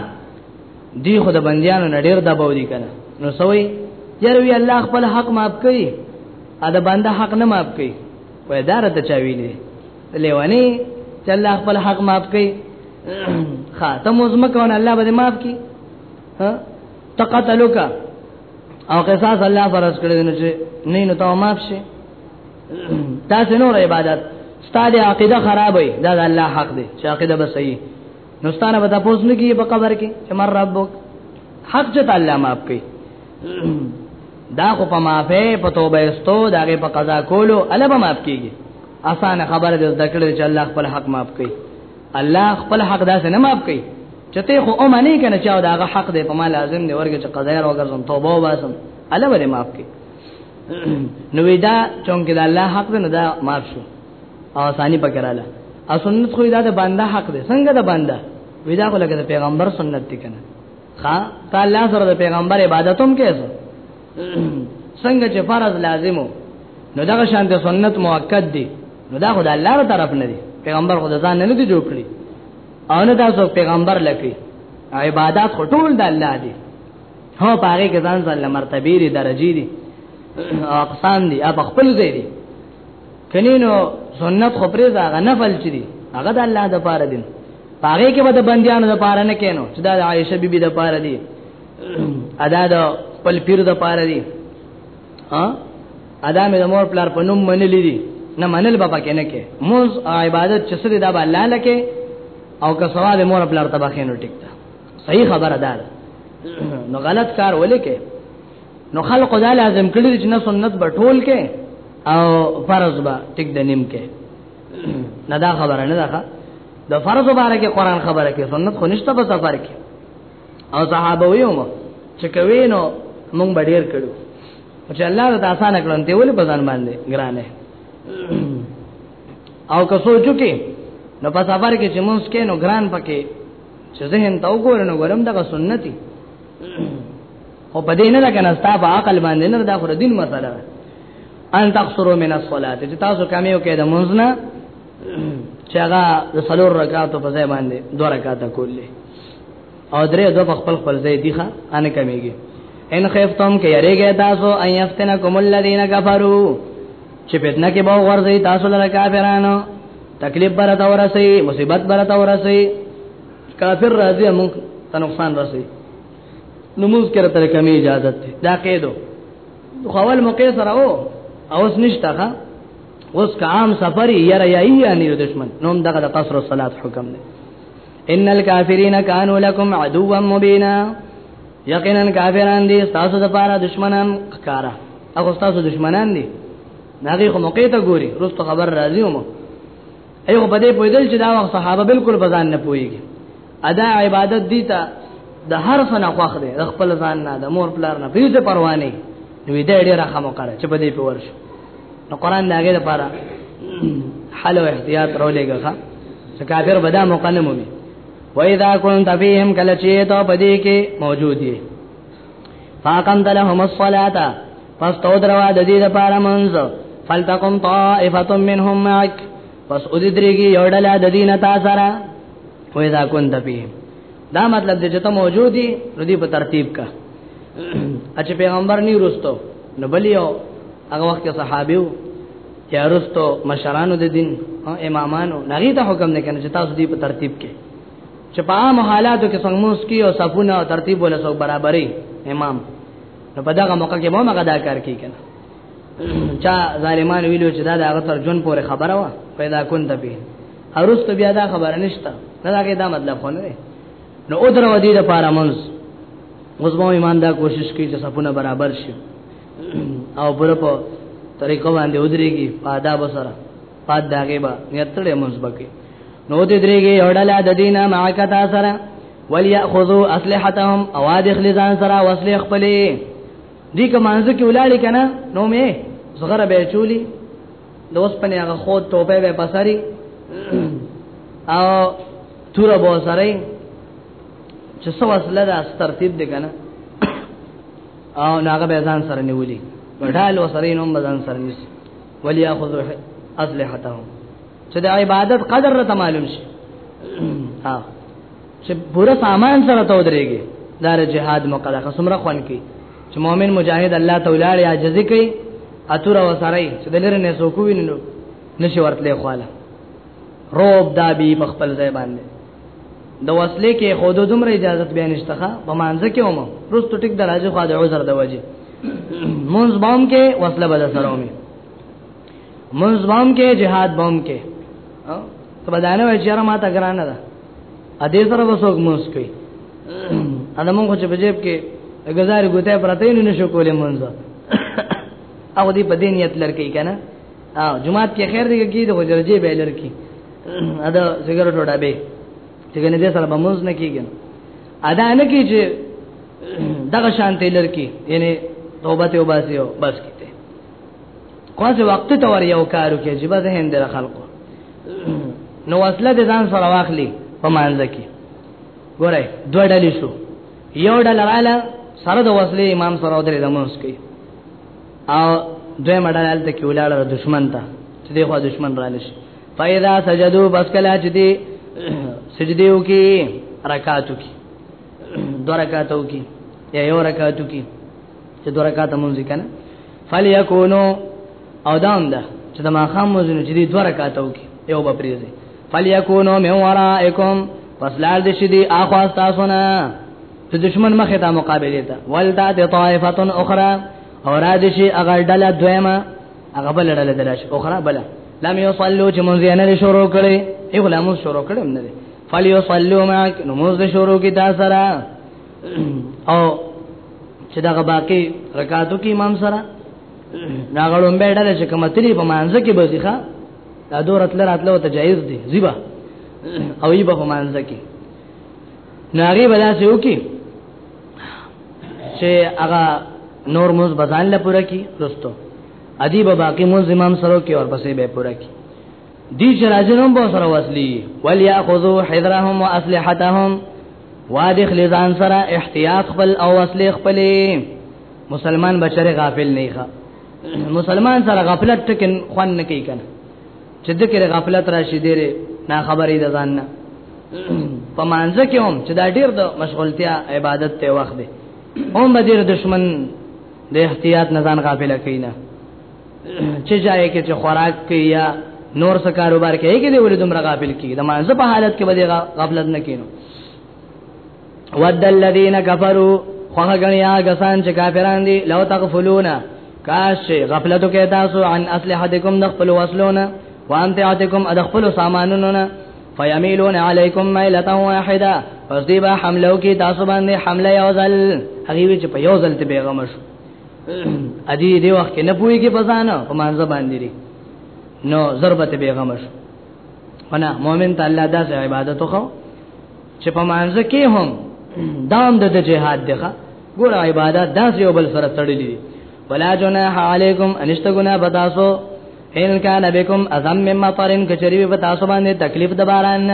دی خو د بندیانو نه ډیر دباو دي کنه نو سوي یاره وی الله خپل حق معاف کړي ا د بنده حق نه معاف کړي وای دار ته چا ویلې لیوانی چې الله خپل حق معاف کړي خاتم عظم کون الله به معاف کړي ها تقتلوک او قصاص الله فرض کړی نو چې نه نو ته معاف شي تاسو نور عبادت ستاده عقیده خرابې دا د الله حق دی چې عقیده به صحیح نو ستانه به تاسو نه کیږي په قبر کې چې مر ربک حق چې تعالی معاف کړي دا خو په معافه په توبه استو دا په قضا کولو الله به معاف کیږي اسانه خبره ده ذکر چې الله خپل حق معاف کړي الله خپل حق داسې نه معاف کړي چې ته خو او معنی کنه چې دا هغه حق دی په ما لازم دی ورګه چې قضا را وګرځم توبه واسم الله به معاف کړي نو دا چونکه دا الله حق نه دا معاف شو او ثاني پکراله او سنت خو دا د بنده حق دی څنګه د بنده ودا خو لکه د پیغمبر سنت دی کنه ها ته الله سره د پیغمبر عبادت هم کوي څنګه چې فرض لازمو نو دا شان د سنت موقت دی نو دا خو د الله تر طرف نه دی پیغمبر خو ځان نه دی جوړ کړی او نه تاسو پیغمبر لکه عبادت خو ټول د الله دی هو پاره کې ځان ځل مرتبه لري درجه دي اقسام دي اب خپل ځای دي کنینو سنت خو پرې ځاګه نفل چي دي هغه د الله د پاره دي پاره کې به د بنديانو د پاره نه کینو چې دا عائشه بیبي د پاره دي ادا د خپل پیر د پاره دي ها ادا مې د مور پلار په نوم منلې دي نه منل به پکې نه کې موز عبادت چې سړي دا به الله لکه او که سوال مور پلار ته بخینو ټیک ده صحیح خبره ده نو غلط کار ولې کې نو خلق دا لازم کړی چې نه سنت به ټول کې او فرض به ټیک د نیم کې نه دا خبره نه ده د فرض باره کې قران خبره کې سنت خو نشته په سفر کې او صحابه ویوم چې کوي نو مونږ به ډیر کړو چې الله د آسان کړن ته ولې بزن باندې ګرانه او که سوچو کې نو په سفر کې چې مونږ کې نو ګران پکې چې ذهن تا وګورنو ګورم دغه سنتي او په دې نه ده کنه ستا په عقل باندې نه دا خو دین مسله ده ان تقصروا من الصلاه چې تاسو کمیو کې د منځ نه چې هغه د څلور رکعاتو په ځای باندې دوه رکعات کولې او درې دوه په خپل خپل ځای دیخه ان کمیږي ان خفتم کې یریږي تاسو ان یفتنکم الذین کفروا چې فتنه کې به ورځي تاسو لپاره کافرانو تکلیف برته ورسي مصیبت برته ورسي کافر راځي موږ ته نقصان رسي نموز کرا تر کمی اجازه ته دا قیدو خو اول موقع سره او اوس نشته ښا اوس کام سفر یره یی یعنی دشمن نوم دغه د قصر الصلات حکم دی ان الکافرین کانوا لکم عدوا مبینا یقینا کافران دي تاسو د پاره دشمنان ښکارا هغه تاسو دشمنان دي ناغي خو موقع ته ګوري روز خبر راځي مو ایو په دې پویدل چې دا وخت صحابه بالکل بزان نه پويږي ادا عبادت دي ته د هر څه نه خوخ دي خپل ځان نه د مور پلار نه پیسه پروا نه نو دې ډېر رحم وکړ چې په دې په ورش نو قران داګه لپاره حل او احتیاط رولېګه چې کافر بدا مقنمومي وَإِذَا كُنْتَ فِيهِمْ كَلَّ شَيْءٍ تَوْبَدِيكِ مَوْجُودِي فاقمت لهم الصلاة پس تو دروا د دې لپاره منځ فلتقم طائفه منهم معك پس او دې درېږي یو ډله د دینه تا سره وې دا کون د پی دا مطلب دې چې ته موجودی نو دې په ترتیب کا اچ پیغمبر نی رستو نو بلیو هغه وخت کې صحابیو یا رستو مشرانو د دین امامانو نغی ته حکم نه کنه چې تاسو دې په ترتیب کې چې په عام حالاتو کې څنګه موس کی او صفونه او ترتیب ولا څو برابرې امام نو په دغه موقع کې به موږ دا کار کوي کنه چا ظالمان ویلو چې دا د هغه تر جون پورې خبره وا پیدا کون د به هرڅ بیا دا خبره نشته دا هغه دا مطلب خو نه دی نو او درو دی د پاره منځ اوس به ایمان دا کوشش کوي چې صفونه برابر شي او پر په طریقو باندې ودرېږي پادا بسره پاد داګه با نیتړې منځ بکې نو دې درېږي اورډلا د دینه معکتا سره ولياخذوا اسلحتهم او ادخل ځان سره وسلې خپلې دې کمانځ کې ولاړې کنه نو مې زغره به چولی د اوس پنه هغه خو توبه به پساري او تور به سره چې څو وسله د ترتیب دی کنه او ناغه به ځان سره نیولې وډال وسرینوم به ځان سره نیس ولياخذوا اسلحتهم چې د عبادت قدر را معلوم شي ها چې پوره سامان سره ته ودرېږي دا د جهاد مقدار خصمره خوان کې چې مؤمن مجاهد الله تعالی یا جزې کوي اتور وسره چې دلر نه سوکو ویننو نشي ورتلې خواله روب دا بي مخبل ځای باندې د وسلې کې خود دومره اجازه به نشته ښا په مانځ کې ومه پرستو ټیک دراځي خو د عذر د وجه مونږ بام کې وسله بل سره ومه منځ بام کې جهاد بام کې ته بدانه وای چې را ما ته ګرانه ده ا دې سره وسوک موس کوي انا مونږ چې په جیب کې غزاري ګوتې پرته نه نشو کولې مونږ او دې په دې نیت لرکې کنه او جمعات کې خیر دې کې د وجرجې به لرکې ادا سیګریټ وډا به څنګه نه دې سره به مونږ نه کېږي ادا نه کې چې دغه شانته لرکې یعنی توبه ته وباسیو بس کې خاص وخت ته ور یو کارو کې چې بده هند را خلکو نو وصله د ځان سره واخلي په مانځ کې ګوره دوه ډلې شو یو ډل رااله سره د وصله امام سره درې د مونږ کوي او دوی مډال هلته کې ولاړه دشمن ته چې دی خو دشمن رااله شي فایدا سجدو بس کله چې دی سجدي وکي رکعاتو کې دوه رکعاتو کې یا یو رکعاتو کې چې دوه رکعات مونږ کنه فلیکونو او دام ده چې د ماخام مونږ نه چې دوه رکعات وکي یو به پریزي فلیکونو من ورائکم پس لار دې شي دي اخو تاسو نه د دشمن مخه ته مقابله ته ولدا د طائفه اخرى اور دې شي اگر ډله دویمه هغه بل ډله دلاش اخرى بل لم يصلوا چې مونږ یې نه شروع کړي یو لامو شروع کړم نه فلیصلوا معك نماز شروع کی تاسو او چې دا باقي رکعاتو کې امام سره ناغړم به ډله چې کومه تری په مانزه کې بزیخه دا دور اتل راتل او تجایز دي زیبا او ای په مانزه کې ناغي بلا سه وکي چې هغه نور موز بزان له پوره کی رستو ادیب باقی موز امام سره کې اور پسې به پوره کی دی چې راځي نو به سره وسلی ولياخذوا حذرهم واسلحتهم وادخ لزان سره احتیاط خپل او وسلې خپل مسلمان بچره غافل نه ښه مسلمان سره غفلت ټکن خوان نه کوي کنه چې ذکر غفلت راشي ډېر نه خبرې ده ځان نه په مانځ کې هم چې دا ډېر د مشغولتیا عبادت ته وخت دی هم به ډېر دشمن د احتیاط نه ځان غافل کینا چې ځای کې چې خوراک کوي یا نور څه کاروبار کوي کې دی ولې دومره غافل کیږي د مانزه په حالت کې به دی غفلت نه کینو ود الذين كفروا خوغه غنیا غسان چې کافران دي لو تغفلون کاش غفلت کې تاسو عن اصلحتکم د خپل وسلونه وان تعتکم د خپل سامانونو نه فیمیلون علیکم میلتا واحده پس دی با حملو کی تاسو باندې حمله یو ځل هغه وی چې په یو ځل ته بیغمش ادي دی وخت نه پويږي په ځان په مانځه باندې نو ضربت بیغمه شو ونه مؤمن ته الله داسې عبادت وکاو چې په مانځه کې هم دام د جهاد دغه ګور عبادت داسې یو بل سره تړلې دي ولا جناح علیکم انشت گنا بتاسو ان کان بكم اذم مم مطرن کچری بتاسو باندې تکلیف د باران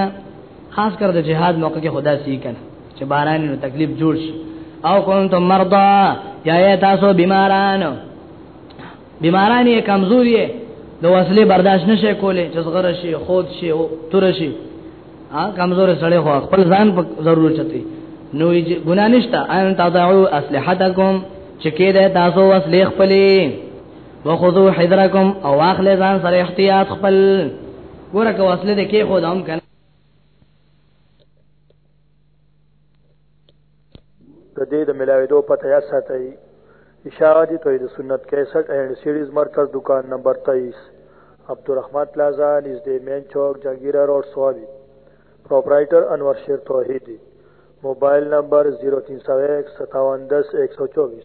خاص کر د جهاد موقع کې خدا سې کنه چې باران نو تکلیف جوړ شي او کنتم مرضا یا تاسو بیماران بیماران یې کمزوري د وسلې برداشت نشي کولای چې زغره شي خود شي او تور شي ا کمزور سړی خو خپل ځان په ضرورت چتي نو یې ګنا نشته ان تضعوا اسلحتکم چې کې ده تاسو وسلې خپلې وخذو حذرکم او واخل ځان سره احتیاط خپل ګوره که وسلې دې کې خو دام کنه د دې د ملاویدو پته یا ساتئ اشاعه دي توحید سنت 61 اینڈ سیریز مرکز دکان نمبر 23 عبدالرحمت پلازا نږدې مین چوک جهانگیره روډ سوابي پرپرایټر انور شیر توحیدی موبایل نمبر 03015710124